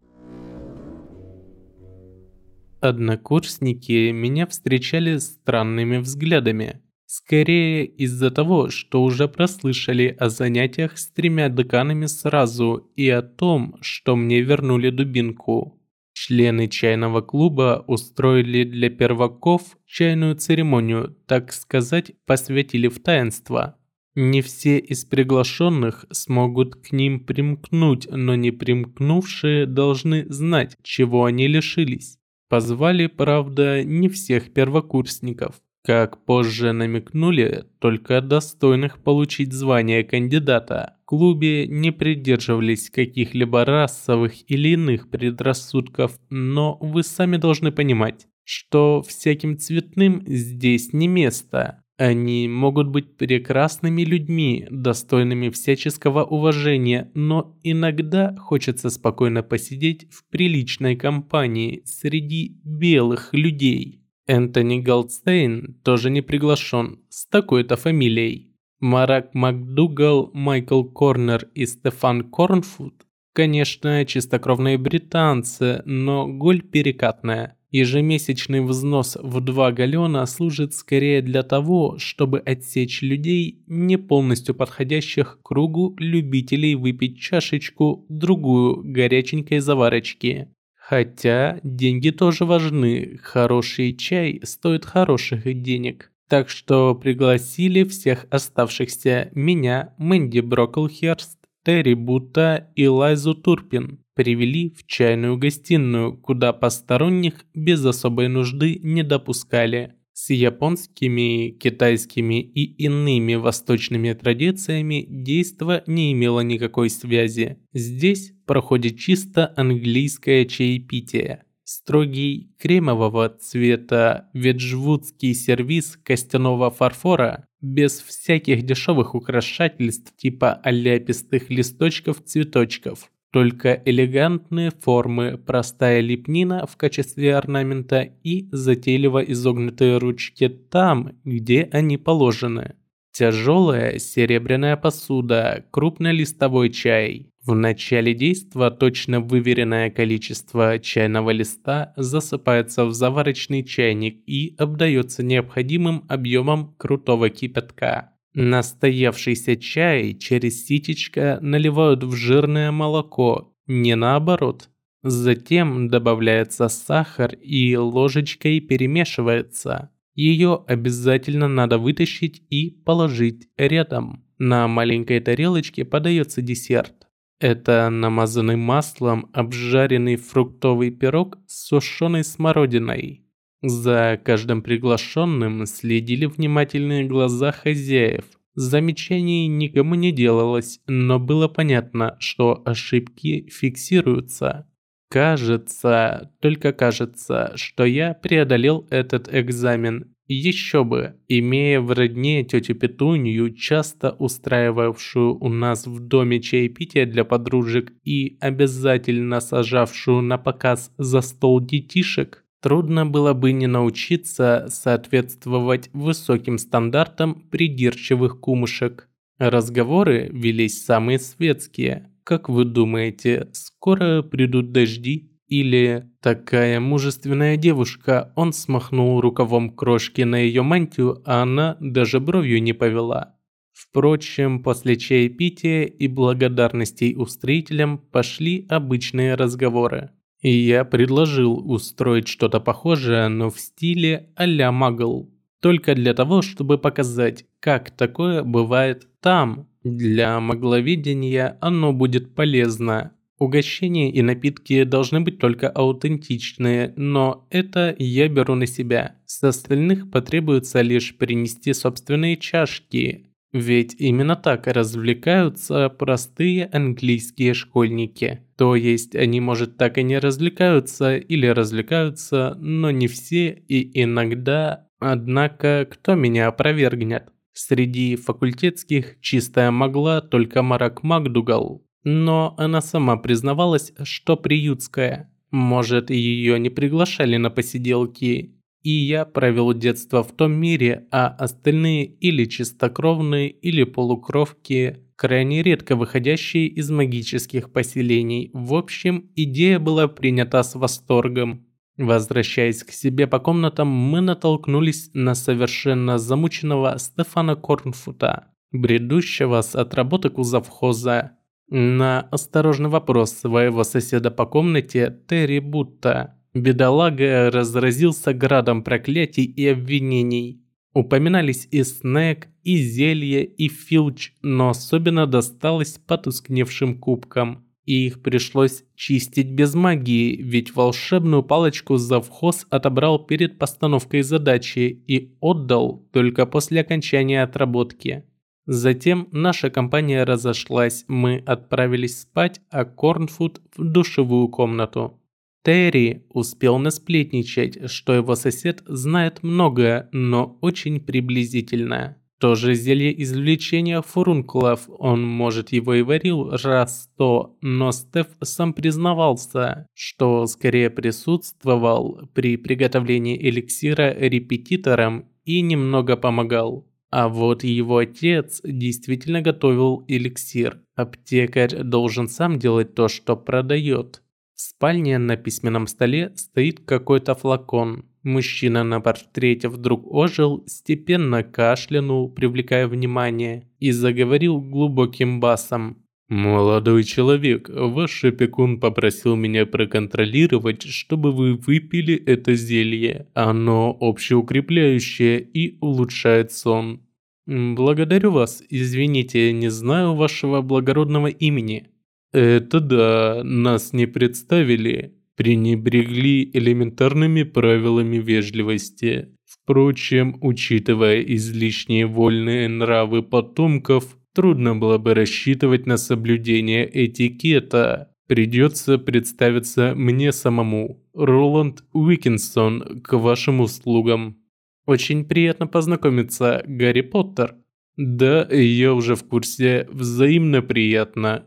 Однокурсники меня встречали странными взглядами. Скорее из-за того, что уже прослышали о занятиях с тремя деканами сразу и о том, что мне вернули дубинку. Члены чайного клуба устроили для перваков чайную церемонию, так сказать, посвятили в таинство. Не все из приглашенных смогут к ним примкнуть, но не примкнувшие должны знать, чего они лишились. Позвали, правда, не всех первокурсников. Как позже намекнули, только достойных получить звание кандидата. Клубе не придерживались каких-либо расовых или иных предрассудков, но вы сами должны понимать, что всяким цветным здесь не место. Они могут быть прекрасными людьми, достойными всяческого уважения, но иногда хочется спокойно посидеть в приличной компании среди белых людей. Энтони Голдстейн тоже не приглашен с такой-то фамилией. Марак МакДугал, Майкл Корнер и Стефан Корнфуд, конечно, чистокровные британцы, но голь перекатная – Ежемесячный взнос в 2 галлона служит скорее для того, чтобы отсечь людей, не полностью подходящих к кругу любителей выпить чашечку другую горяченькой заварочки. Хотя деньги тоже важны, хороший чай стоит хороших денег. Так что пригласили всех оставшихся меня, Мэнди Броклхерст, Терри Бута и Лайзу Турпин привели в чайную гостиную, куда посторонних без особой нужды не допускали. С японскими, китайскими и иными восточными традициями действо не имело никакой связи. Здесь проходит чисто английское чаепитие. Строгий кремового цвета веджвудский сервиз костяного фарфора без всяких дешевых украшательств типа аляпистых листочков-цветочков. Только элегантные формы, простая лепнина в качестве орнамента и затейливо изогнутые ручки там, где они положены. Тяжелая серебряная посуда, крупнолистовой чай. В начале действа точно выверенное количество чайного листа засыпается в заварочный чайник и обдается необходимым объемом крутого кипятка. Настоявшийся чай через ситечко наливают в жирное молоко, не наоборот. Затем добавляется сахар и ложечкой перемешивается. Ее обязательно надо вытащить и положить рядом. На маленькой тарелочке подается десерт. Это намазанный маслом обжаренный фруктовый пирог с сушеной смородиной. За каждым приглашенным следили внимательные глаза хозяев. Замечаний никому не делалось, но было понятно, что ошибки фиксируются. Кажется, только кажется, что я преодолел этот экзамен. Еще бы, имея в родне тетю Петунью, часто устраивавшую у нас в доме чаепитие для подружек и обязательно сажавшую на показ за стол детишек, Трудно было бы не научиться соответствовать высоким стандартам придирчивых кумушек. Разговоры велись самые светские. Как вы думаете, скоро придут дожди? Или такая мужественная девушка, он смахнул рукавом крошки на ее мантию, а она даже бровью не повела. Впрочем, после чаепития и благодарностей устроителям пошли обычные разговоры. И я предложил устроить что-то похожее, но в стиле а-ля Магл. Только для того, чтобы показать, как такое бывает там. Для магловедения оно будет полезно. Угощения и напитки должны быть только аутентичные, но это я беру на себя. С остальных потребуется лишь принести собственные чашки. Ведь именно так развлекаются простые английские школьники. То есть они, может, так и не развлекаются или развлекаются, но не все и иногда. Однако, кто меня опровергнет? Среди факультетских чистая могла только Марак Макдугал. Но она сама признавалась, что приютская. Может, ее не приглашали на посиделки, и я провел детство в том мире, а остальные или чистокровные, или полукровки, крайне редко выходящие из магических поселений. В общем, идея была принята с восторгом. Возвращаясь к себе по комнатам, мы натолкнулись на совершенно замученного Стефана Корнфута, бредущего с отработок у завхоза. На осторожный вопрос своего соседа по комнате Терри Бутта Бедолага разразился градом проклятий и обвинений. Упоминались и снэк, и зелье, и филч, но особенно досталось потускневшим кубкам. И их пришлось чистить без магии, ведь волшебную палочку завхоз отобрал перед постановкой задачи и отдал только после окончания отработки. Затем наша компания разошлась, мы отправились спать, а Корнфуд в душевую комнату. Терри успел насплетничать, что его сосед знает многое, но очень приблизительно. То же зелье извлечения фурункулов, он, может, его и варил раз сто, но Стеф сам признавался, что скорее присутствовал при приготовлении эликсира репетитором и немного помогал. А вот его отец действительно готовил эликсир. Аптекарь должен сам делать то, что продает. В спальне на письменном столе стоит какой-то флакон. Мужчина на портрете вдруг ожил, степенно кашлянул, привлекая внимание, и заговорил глубоким басом. «Молодой человек, ваш опекун попросил меня проконтролировать, чтобы вы выпили это зелье. Оно общеукрепляющее и улучшает сон». «Благодарю вас. Извините, не знаю вашего благородного имени». «Это да, нас не представили пренебрегли элементарными правилами вежливости. Впрочем, учитывая излишние вольные нравы потомков, трудно было бы рассчитывать на соблюдение этикета. Придется представиться мне самому. Роланд Уикинсон, к вашим услугам. Очень приятно познакомиться, Гарри Поттер. Да, я уже в курсе, взаимно приятно.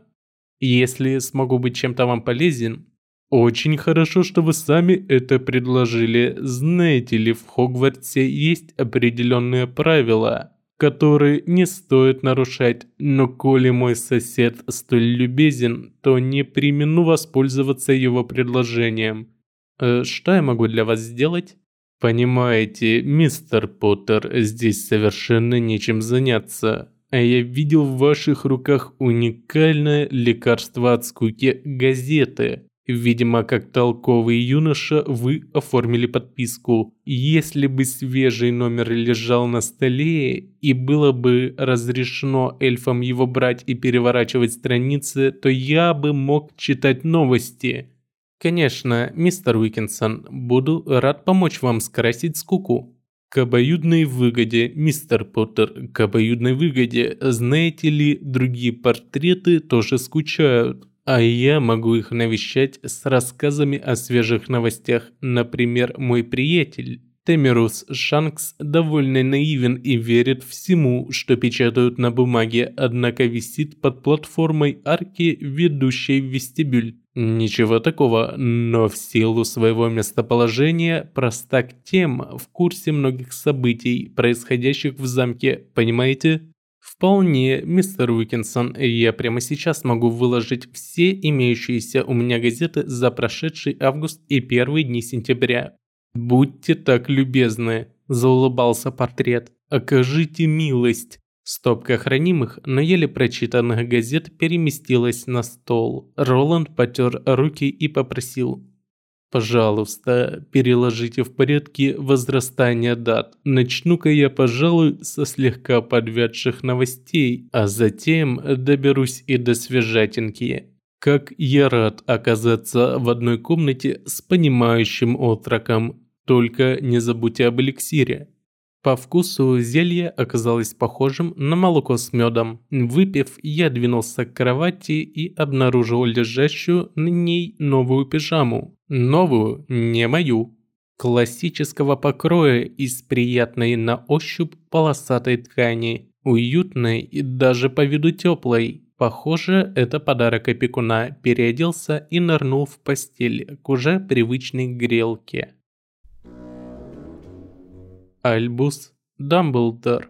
Если смогу быть чем-то вам полезен, очень хорошо, что вы сами это предложили. Знаете ли, в Хогвартсе есть определенные правила, которые не стоит нарушать, но коли мой сосед столь любезен, то не примену воспользоваться его предложением. Э, что я могу для вас сделать? Понимаете, мистер Поттер, здесь совершенно нечем заняться. А я видел в ваших руках уникальное лекарство от скуки газеты. Видимо, как толковый юноша, вы оформили подписку. Если бы свежий номер лежал на столе и было бы разрешено эльфам его брать и переворачивать страницы, то я бы мог читать новости. Конечно, мистер Уикинсон, буду рад помочь вам скрасить скуку. К обоюдной выгоде, мистер Поттер, к обоюдной выгоде. Знаете ли, другие портреты тоже скучают. А я могу их навещать с рассказами о свежих новостях. Например, мой приятель Темерус Шанкс довольно наивен и верит всему, что печатают на бумаге, однако висит под платформой арки, ведущей в вестибюль. Ничего такого, но в силу своего местоположения простак тем в курсе многих событий, происходящих в замке, понимаете? Вполне, мистер Уикинсон, я прямо сейчас могу выложить все имеющиеся у меня газеты за прошедший август и первые дни сентября. Будьте так любезны, заулыбался портрет. Окажите милость. Стопка хранимых, но еле прочитанных газет переместилась на стол. Роланд потер руки и попросил. Пожалуйста, переложите в порядке возрастания дат. Начну-ка я, пожалуй, со слегка подвядших новостей, а затем доберусь и до свежатинки. Как я рад оказаться в одной комнате с понимающим отроком. Только не забудьте об эликсире. По вкусу зелье оказалось похожим на молоко с медом. Выпив, я двинулся к кровати и обнаружил лежащую на ней новую пижаму. Новую, не мою. Классического покроя из приятной на ощупь полосатой ткани. Уютной и даже по виду теплой. Похоже, это подарок опекуна. Переоделся и нырнул в постель к уже привычной грелке. Альбус Дамблдор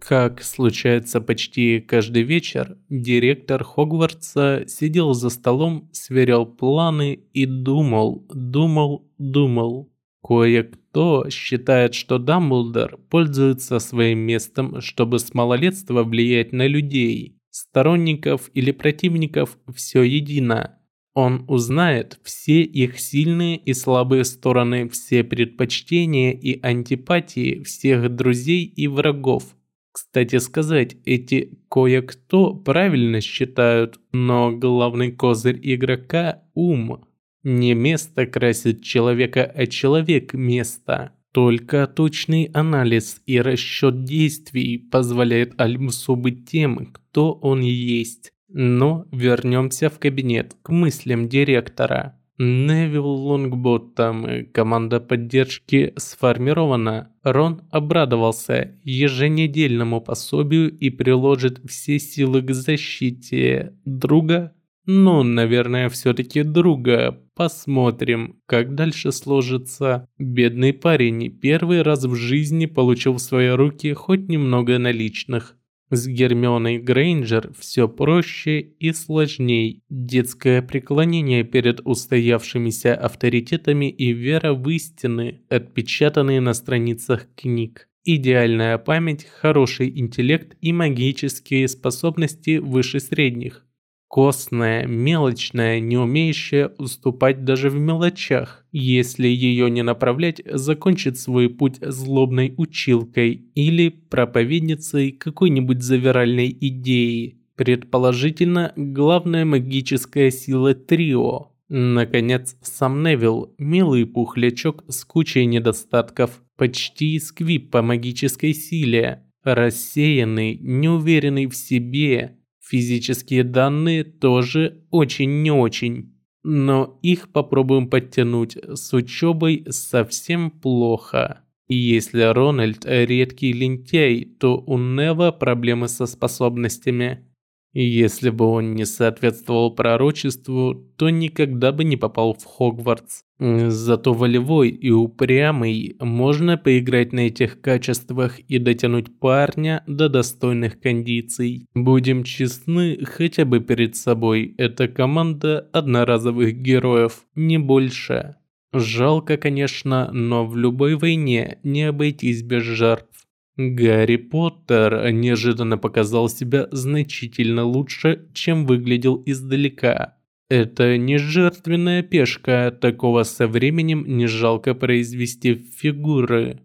Как случается почти каждый вечер, директор Хогвартса сидел за столом, сверял планы и думал, думал, думал. Кое-кто считает, что Дамблдор пользуется своим местом, чтобы с малолетства влиять на людей. Сторонников или противников все едино. Он узнает все их сильные и слабые стороны, все предпочтения и антипатии всех друзей и врагов – кстати сказать, эти кое-кто правильно считают, но главный козырь игрока – ум. Не место красит человека, а человек – место. Только точный анализ и расчет действий позволяет Альмсу быть тем, кто он есть. Но вернемся в кабинет к мыслям директора. Невил Лонгботтом, команда поддержки сформирована. Рон обрадовался еженедельному пособию и приложит все силы к защите друга. Ну, наверное, все-таки друга. Посмотрим, как дальше сложится. Бедный парень первый раз в жизни получил в свои руки хоть немного наличных. С Гермионой Грейнджер все проще и сложней. Детское преклонение перед устоявшимися авторитетами и вера в истины, отпечатанные на страницах книг. Идеальная память, хороший интеллект и магические способности выше средних. Костная, мелочная, не умеющая уступать даже в мелочах. Если ее не направлять, закончит свой путь злобной училкой или проповедницей какой-нибудь завиральной идеи. Предположительно, главная магическая сила трио. Наконец, сам Невил, милый пухлячок с кучей недостатков, почти сквип по магической силе, рассеянный, неуверенный в себе, Физические данные тоже очень не очень. Но их попробуем подтянуть. С учебой совсем плохо. И если Рональд редкий лентяй, то у Нева проблемы со способностями. Если бы он не соответствовал пророчеству, то никогда бы не попал в Хогвартс. Зато волевой и упрямый можно поиграть на этих качествах и дотянуть парня до достойных кондиций. Будем честны хотя бы перед собой, это команда одноразовых героев, не больше. Жалко, конечно, но в любой войне не обойтись без жертв. Гарри Поттер неожиданно показал себя значительно лучше, чем выглядел издалека. Это не жертвенная пешка, такого со временем не жалко произвести в фигуры.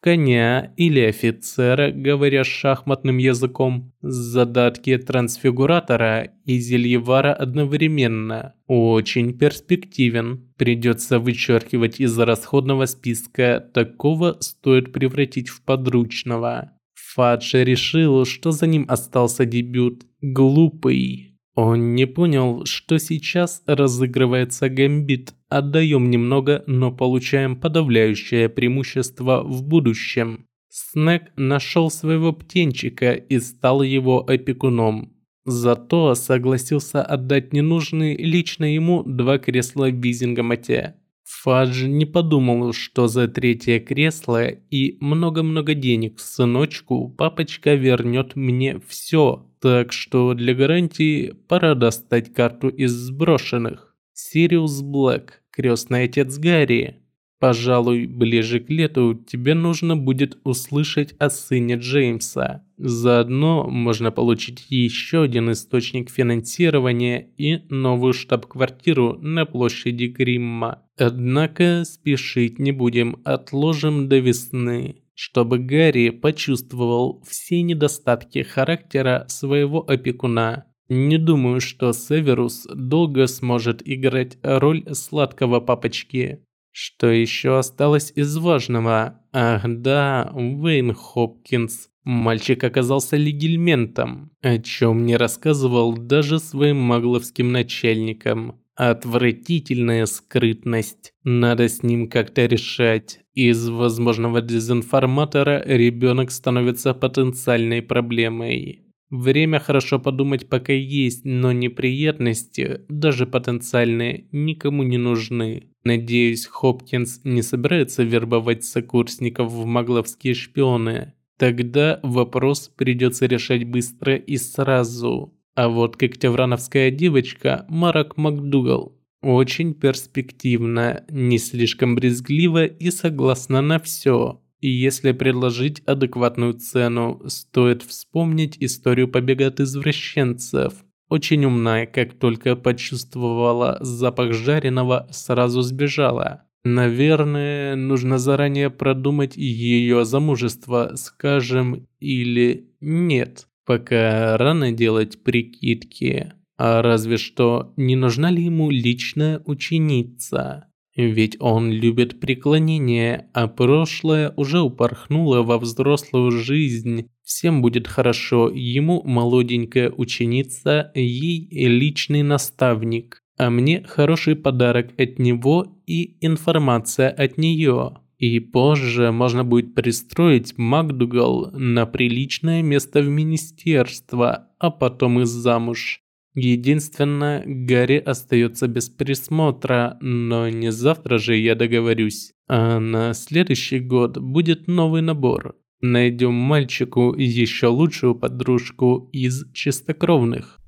Коня или офицера, говоря шахматным языком, задатки трансфигуратора и зельевара одновременно. Очень перспективен. Придется вычеркивать из расходного списка, такого стоит превратить в подручного. Фадж решил, что за ним остался дебют. Глупый. Он не понял, что сейчас разыгрывается гамбит. Отдаем немного, но получаем подавляющее преимущество в будущем. Снег нашел своего птенчика и стал его опекуном. Зато согласился отдать ненужные лично ему два кресла в Визингомате. Фадж не подумал, что за третье кресло и много-много денег сыночку папочка вернет мне все. Так что для гарантии пора достать карту из сброшенных. Сириус Блэк, крестный отец Гарри. Пожалуй, ближе к лету тебе нужно будет услышать о сыне Джеймса. Заодно можно получить еще один источник финансирования и новую штаб-квартиру на площади Гримма. Однако спешить не будем, отложим до весны чтобы Гарри почувствовал все недостатки характера своего опекуна. Не думаю, что Северус долго сможет играть роль сладкого папочки. Что еще осталось из важного? Ах да, Уэйн Хопкинс. Мальчик оказался легельментом, о чем не рассказывал даже своим магловским начальникам. Отвратительная скрытность. Надо с ним как-то решать. Из возможного дезинформатора ребенок становится потенциальной проблемой. Время хорошо подумать пока есть, но неприятности, даже потенциальные, никому не нужны. Надеюсь, Хопкинс не собирается вербовать сокурсников в магловские шпионы. Тогда вопрос придется решать быстро и сразу. А вот когтеврановская девочка Марок МакДугал очень перспективна, не слишком брезглива и согласна на все. И если предложить адекватную цену, стоит вспомнить историю побега от извращенцев. Очень умная, как только почувствовала запах жареного, сразу сбежала. Наверное, нужно заранее продумать ее замужество, скажем, или нет. Пока рано делать прикидки. А разве что не нужна ли ему личная ученица? Ведь он любит преклонение, а прошлое уже упорхнуло во взрослую жизнь. Всем будет хорошо, ему молоденькая ученица, ей личный наставник, а мне хороший подарок от него и информация от нее. И позже можно будет пристроить Макдугал на приличное место в министерство, а потом и замуж. Единственное, Гарри остается без присмотра, но не завтра же я договорюсь, а на следующий год будет новый набор. Найдем мальчику еще лучшую подружку из чистокровных.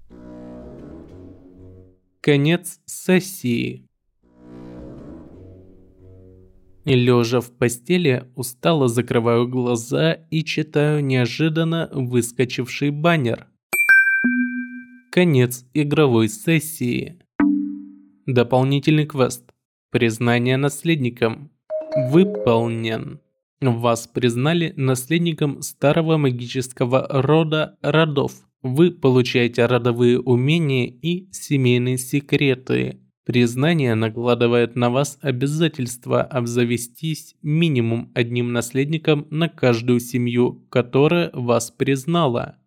Конец сессии. Лежа в постели, устало закрываю глаза и читаю неожиданно выскочивший баннер. Конец игровой сессии. Дополнительный квест. Признание наследником. Выполнен. Вас признали наследником старого магического рода родов. Вы получаете родовые умения и семейные секреты. Признание накладывает на вас обязательство обзавестись минимум одним наследником на каждую семью, которая вас признала.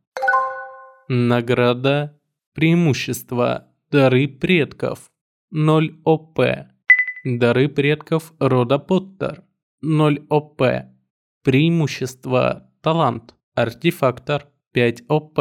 Награда Преимущество Дары предков 0 ОП Дары предков рода Поттер 0 ОП. Преимущество талант, артефактор 5 ОП.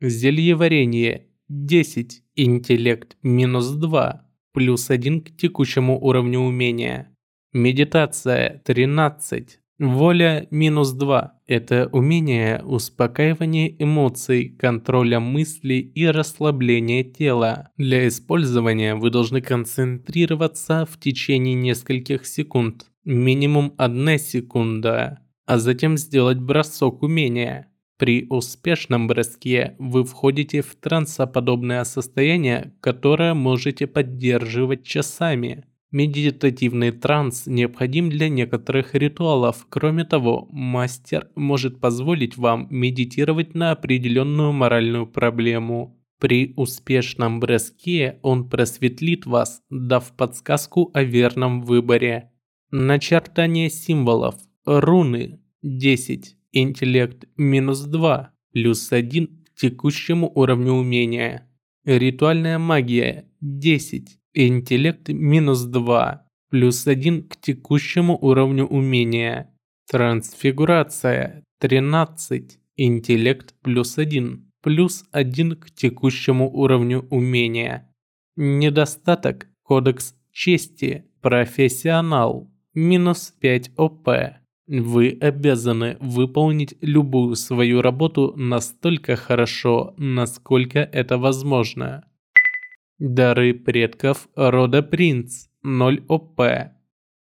Зельеварение 10, интеллект минус 2, плюс 1 к текущему уровню умения. Медитация 13, Воля минус 2 – это умение успокаивания эмоций, контроля мыслей и расслабления тела. Для использования вы должны концентрироваться в течение нескольких секунд минимум одна секунда, а затем сделать бросок умения. При успешном броске вы входите в трансоподобное состояние, которое можете поддерживать часами. Медитативный транс необходим для некоторых ритуалов. Кроме того, мастер может позволить вам медитировать на определенную моральную проблему. При успешном броске он просветлит вас, дав подсказку о верном выборе. Начертание символов. Руны 10. Интеллект минус 2. Плюс 1 к текущему уровню умения. Ритуальная магия 10. Интеллект минус 2. Плюс 1 к текущему уровню умения. Трансфигурация 13. Интеллект плюс 1. Плюс 1 к текущему уровню умения. Недостаток. Кодекс чести. Профессионал минус 5 ОП. Вы обязаны выполнить любую свою работу настолько хорошо, насколько это возможно. Дары предков рода принц 0 ОП.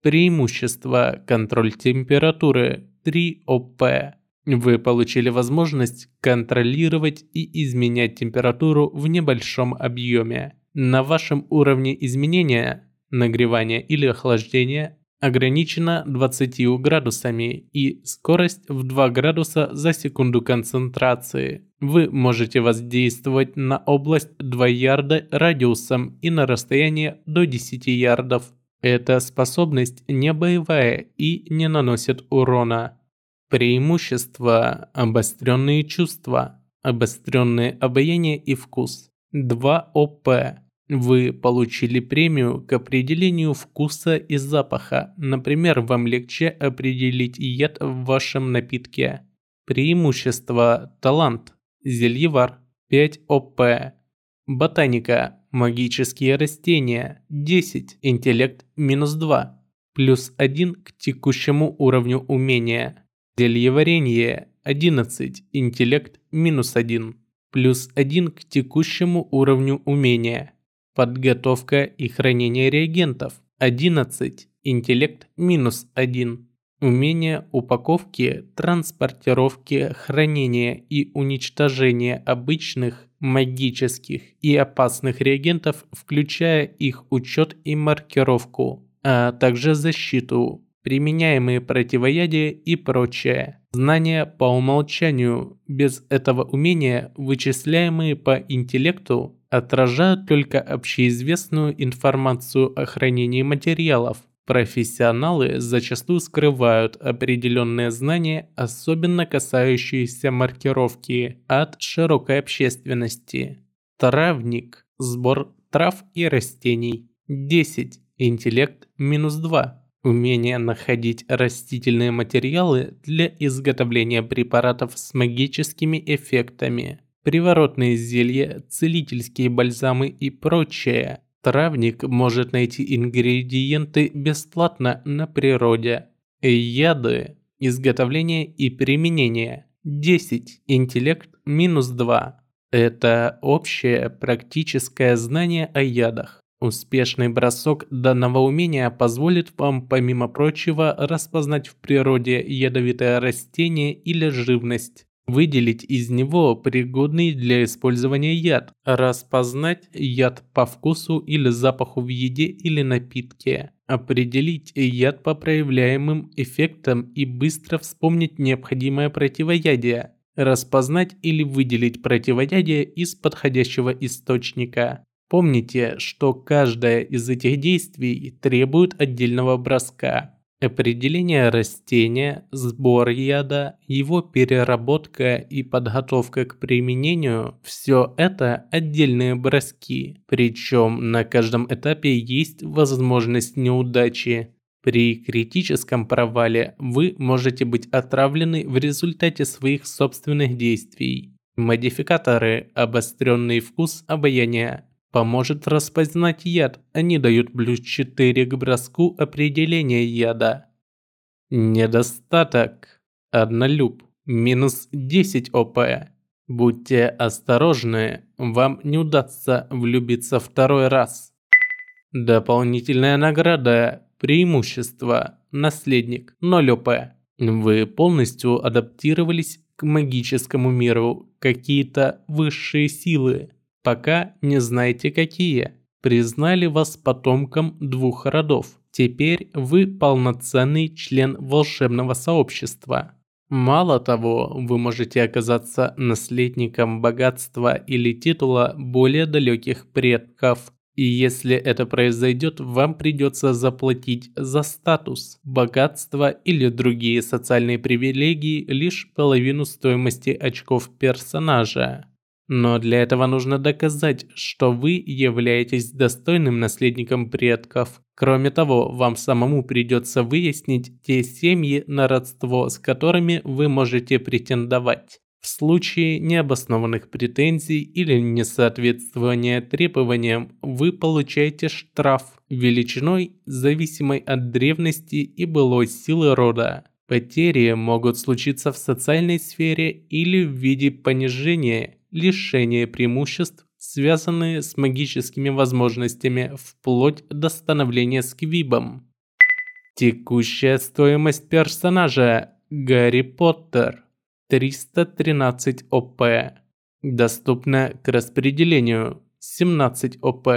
Преимущество контроль температуры 3 ОП. Вы получили возможность контролировать и изменять температуру в небольшом объеме. На вашем уровне изменения, нагревания или охлаждения ограничена 20 градусами и скорость в 2 градуса за секунду концентрации. Вы можете воздействовать на область 2 ярда радиусом и на расстояние до 10 ярдов. Эта способность не боевая и не наносит урона. Преимущество – обостренные чувства, обостренное обаяние и вкус. 2 ОП вы получили премию к определению вкуса и запаха. Например, вам легче определить яд в вашем напитке. Преимущество талант. Зельевар 5 ОП. Ботаника. Магические растения 10. Интеллект минус 2. Плюс 1 к текущему уровню умения. Зельеварение 11. Интеллект минус 1. Плюс 1 к текущему уровню умения. Подготовка и хранение реагентов 11. Интеллект минус 1. Умение упаковки, транспортировки, хранения и уничтожения обычных, магических и опасных реагентов, включая их учет и маркировку, а также защиту, применяемые противоядия и прочее. Знания по умолчанию, без этого умения, вычисляемые по интеллекту, отражают только общеизвестную информацию о хранении материалов. Профессионалы зачастую скрывают определенные знания, особенно касающиеся маркировки, от широкой общественности. Травник. Сбор трав и растений. 10. Интеллект минус 2. Умение находить растительные материалы для изготовления препаратов с магическими эффектами. Приворотные зелья, целительские бальзамы и прочее. Травник может найти ингредиенты бесплатно на природе. Яды. Изготовление и применение. 10. Интеллект минус 2. Это общее практическое знание о ядах. Успешный бросок данного умения позволит вам, помимо прочего, распознать в природе ядовитое растение или живность выделить из него пригодный для использования яд, распознать яд по вкусу или запаху в еде или напитке, определить яд по проявляемым эффектам и быстро вспомнить необходимое противоядие, распознать или выделить противоядие из подходящего источника. Помните, что каждое из этих действий требует отдельного броска. Определение растения, сбор яда, его переработка и подготовка к применению – все это отдельные броски. Причем на каждом этапе есть возможность неудачи. При критическом провале вы можете быть отравлены в результате своих собственных действий. Модификаторы – обостренный вкус обаяния, поможет распознать яд. Они дают плюс 4 к броску определения яда. Недостаток. Однолюб. Минус 10 ОП. Будьте осторожны, вам не удастся влюбиться второй раз. Дополнительная награда. Преимущество. Наследник. 0 ОП. Вы полностью адаптировались к магическому миру. Какие-то высшие силы Пока не знаете какие. Признали вас потомком двух родов. Теперь вы полноценный член волшебного сообщества. Мало того, вы можете оказаться наследником богатства или титула более далеких предков. И если это произойдет, вам придется заплатить за статус, богатство или другие социальные привилегии лишь половину стоимости очков персонажа. Но для этого нужно доказать, что вы являетесь достойным наследником предков. Кроме того, вам самому придется выяснить те семьи на родство, с которыми вы можете претендовать. В случае необоснованных претензий или несоответствования требованиям, вы получаете штраф величиной, зависимой от древности и былой силы рода. Потери могут случиться в социальной сфере или в виде понижения лишение преимуществ, связанные с магическими возможностями вплоть до становления сквибом. Текущая стоимость персонажа Гарри Поттер 313 ОП. Доступна к распределению 17 ОП.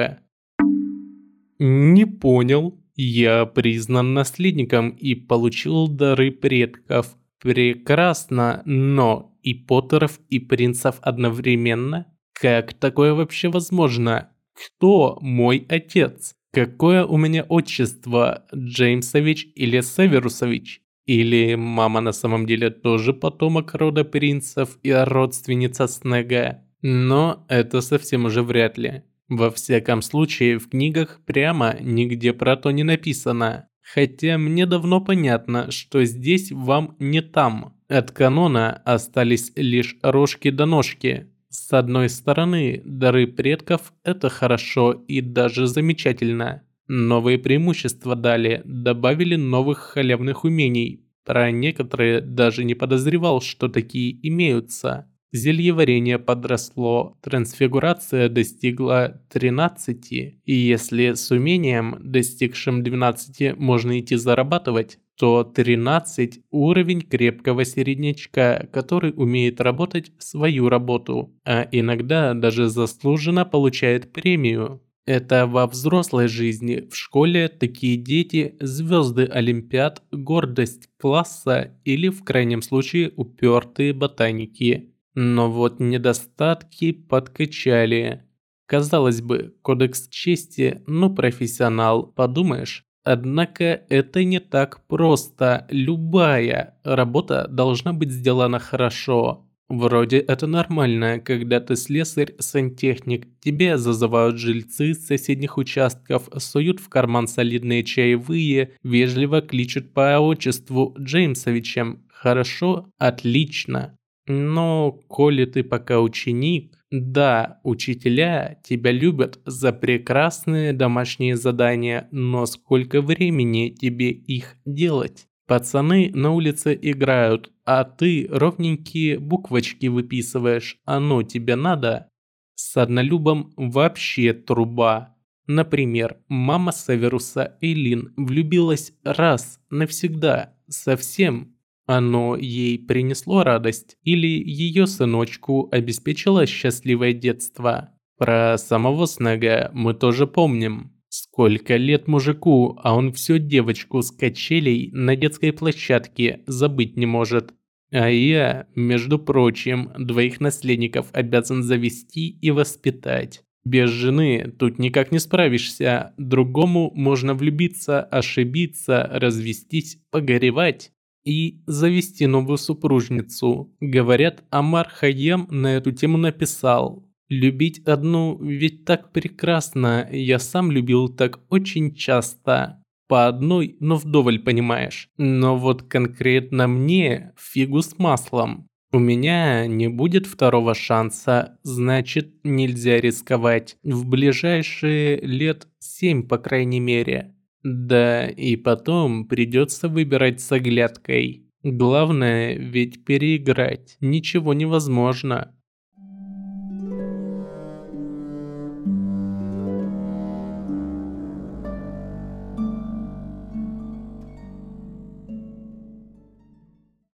Не понял. Я признан наследником и получил дары предков. Прекрасно, но и Поттеров, и принцев одновременно? Как такое вообще возможно? Кто мой отец? Какое у меня отчество? Джеймсович или Северусович? Или мама на самом деле тоже потомок рода принцев и родственница Снега? Но это совсем уже вряд ли. Во всяком случае, в книгах прямо нигде про то не написано. Хотя мне давно понятно, что здесь вам не там. От канона остались лишь рожки до ножки. С одной стороны, дары предков – это хорошо и даже замечательно. Новые преимущества дали, добавили новых халявных умений. Про некоторые даже не подозревал, что такие имеются. Зельеварение подросло, трансфигурация достигла 13, и если с умением, достигшим 12, можно идти зарабатывать, то 13 – уровень крепкого середнячка, который умеет работать свою работу, а иногда даже заслуженно получает премию. Это во взрослой жизни, в школе такие дети – звезды Олимпиад, гордость класса или в крайнем случае упертые ботаники. Но вот недостатки подкачали. Казалось бы, кодекс чести, ну профессионал, подумаешь. Однако это не так просто. Любая работа должна быть сделана хорошо. Вроде это нормально, когда ты слесарь-сантехник, тебе зазывают жильцы с соседних участков, суют в карман солидные чаевые, вежливо кличут по отчеству Джеймсовичем. Хорошо? Отлично. Но, коли ты пока ученик, да, учителя тебя любят за прекрасные домашние задания, но сколько времени тебе их делать? Пацаны на улице играют, а ты ровненькие буквочки выписываешь, оно тебе надо? С однолюбом вообще труба. Например, мама Северуса Эйлин влюбилась раз, навсегда, совсем. Оно ей принесло радость или ее сыночку обеспечило счастливое детство. Про самого Снега мы тоже помним. Сколько лет мужику, а он всю девочку с качелей на детской площадке забыть не может. А я, между прочим, двоих наследников обязан завести и воспитать. Без жены тут никак не справишься, другому можно влюбиться, ошибиться, развестись, погоревать и завести новую супружницу. Говорят, Амар Хайям на эту тему написал. Любить одну ведь так прекрасно, я сам любил так очень часто. По одной, но вдоволь, понимаешь. Но вот конкретно мне фигу с маслом. У меня не будет второго шанса, значит нельзя рисковать. В ближайшие лет семь, по крайней мере. Да, и потом придется выбирать с оглядкой. Главное ведь переиграть. Ничего невозможно.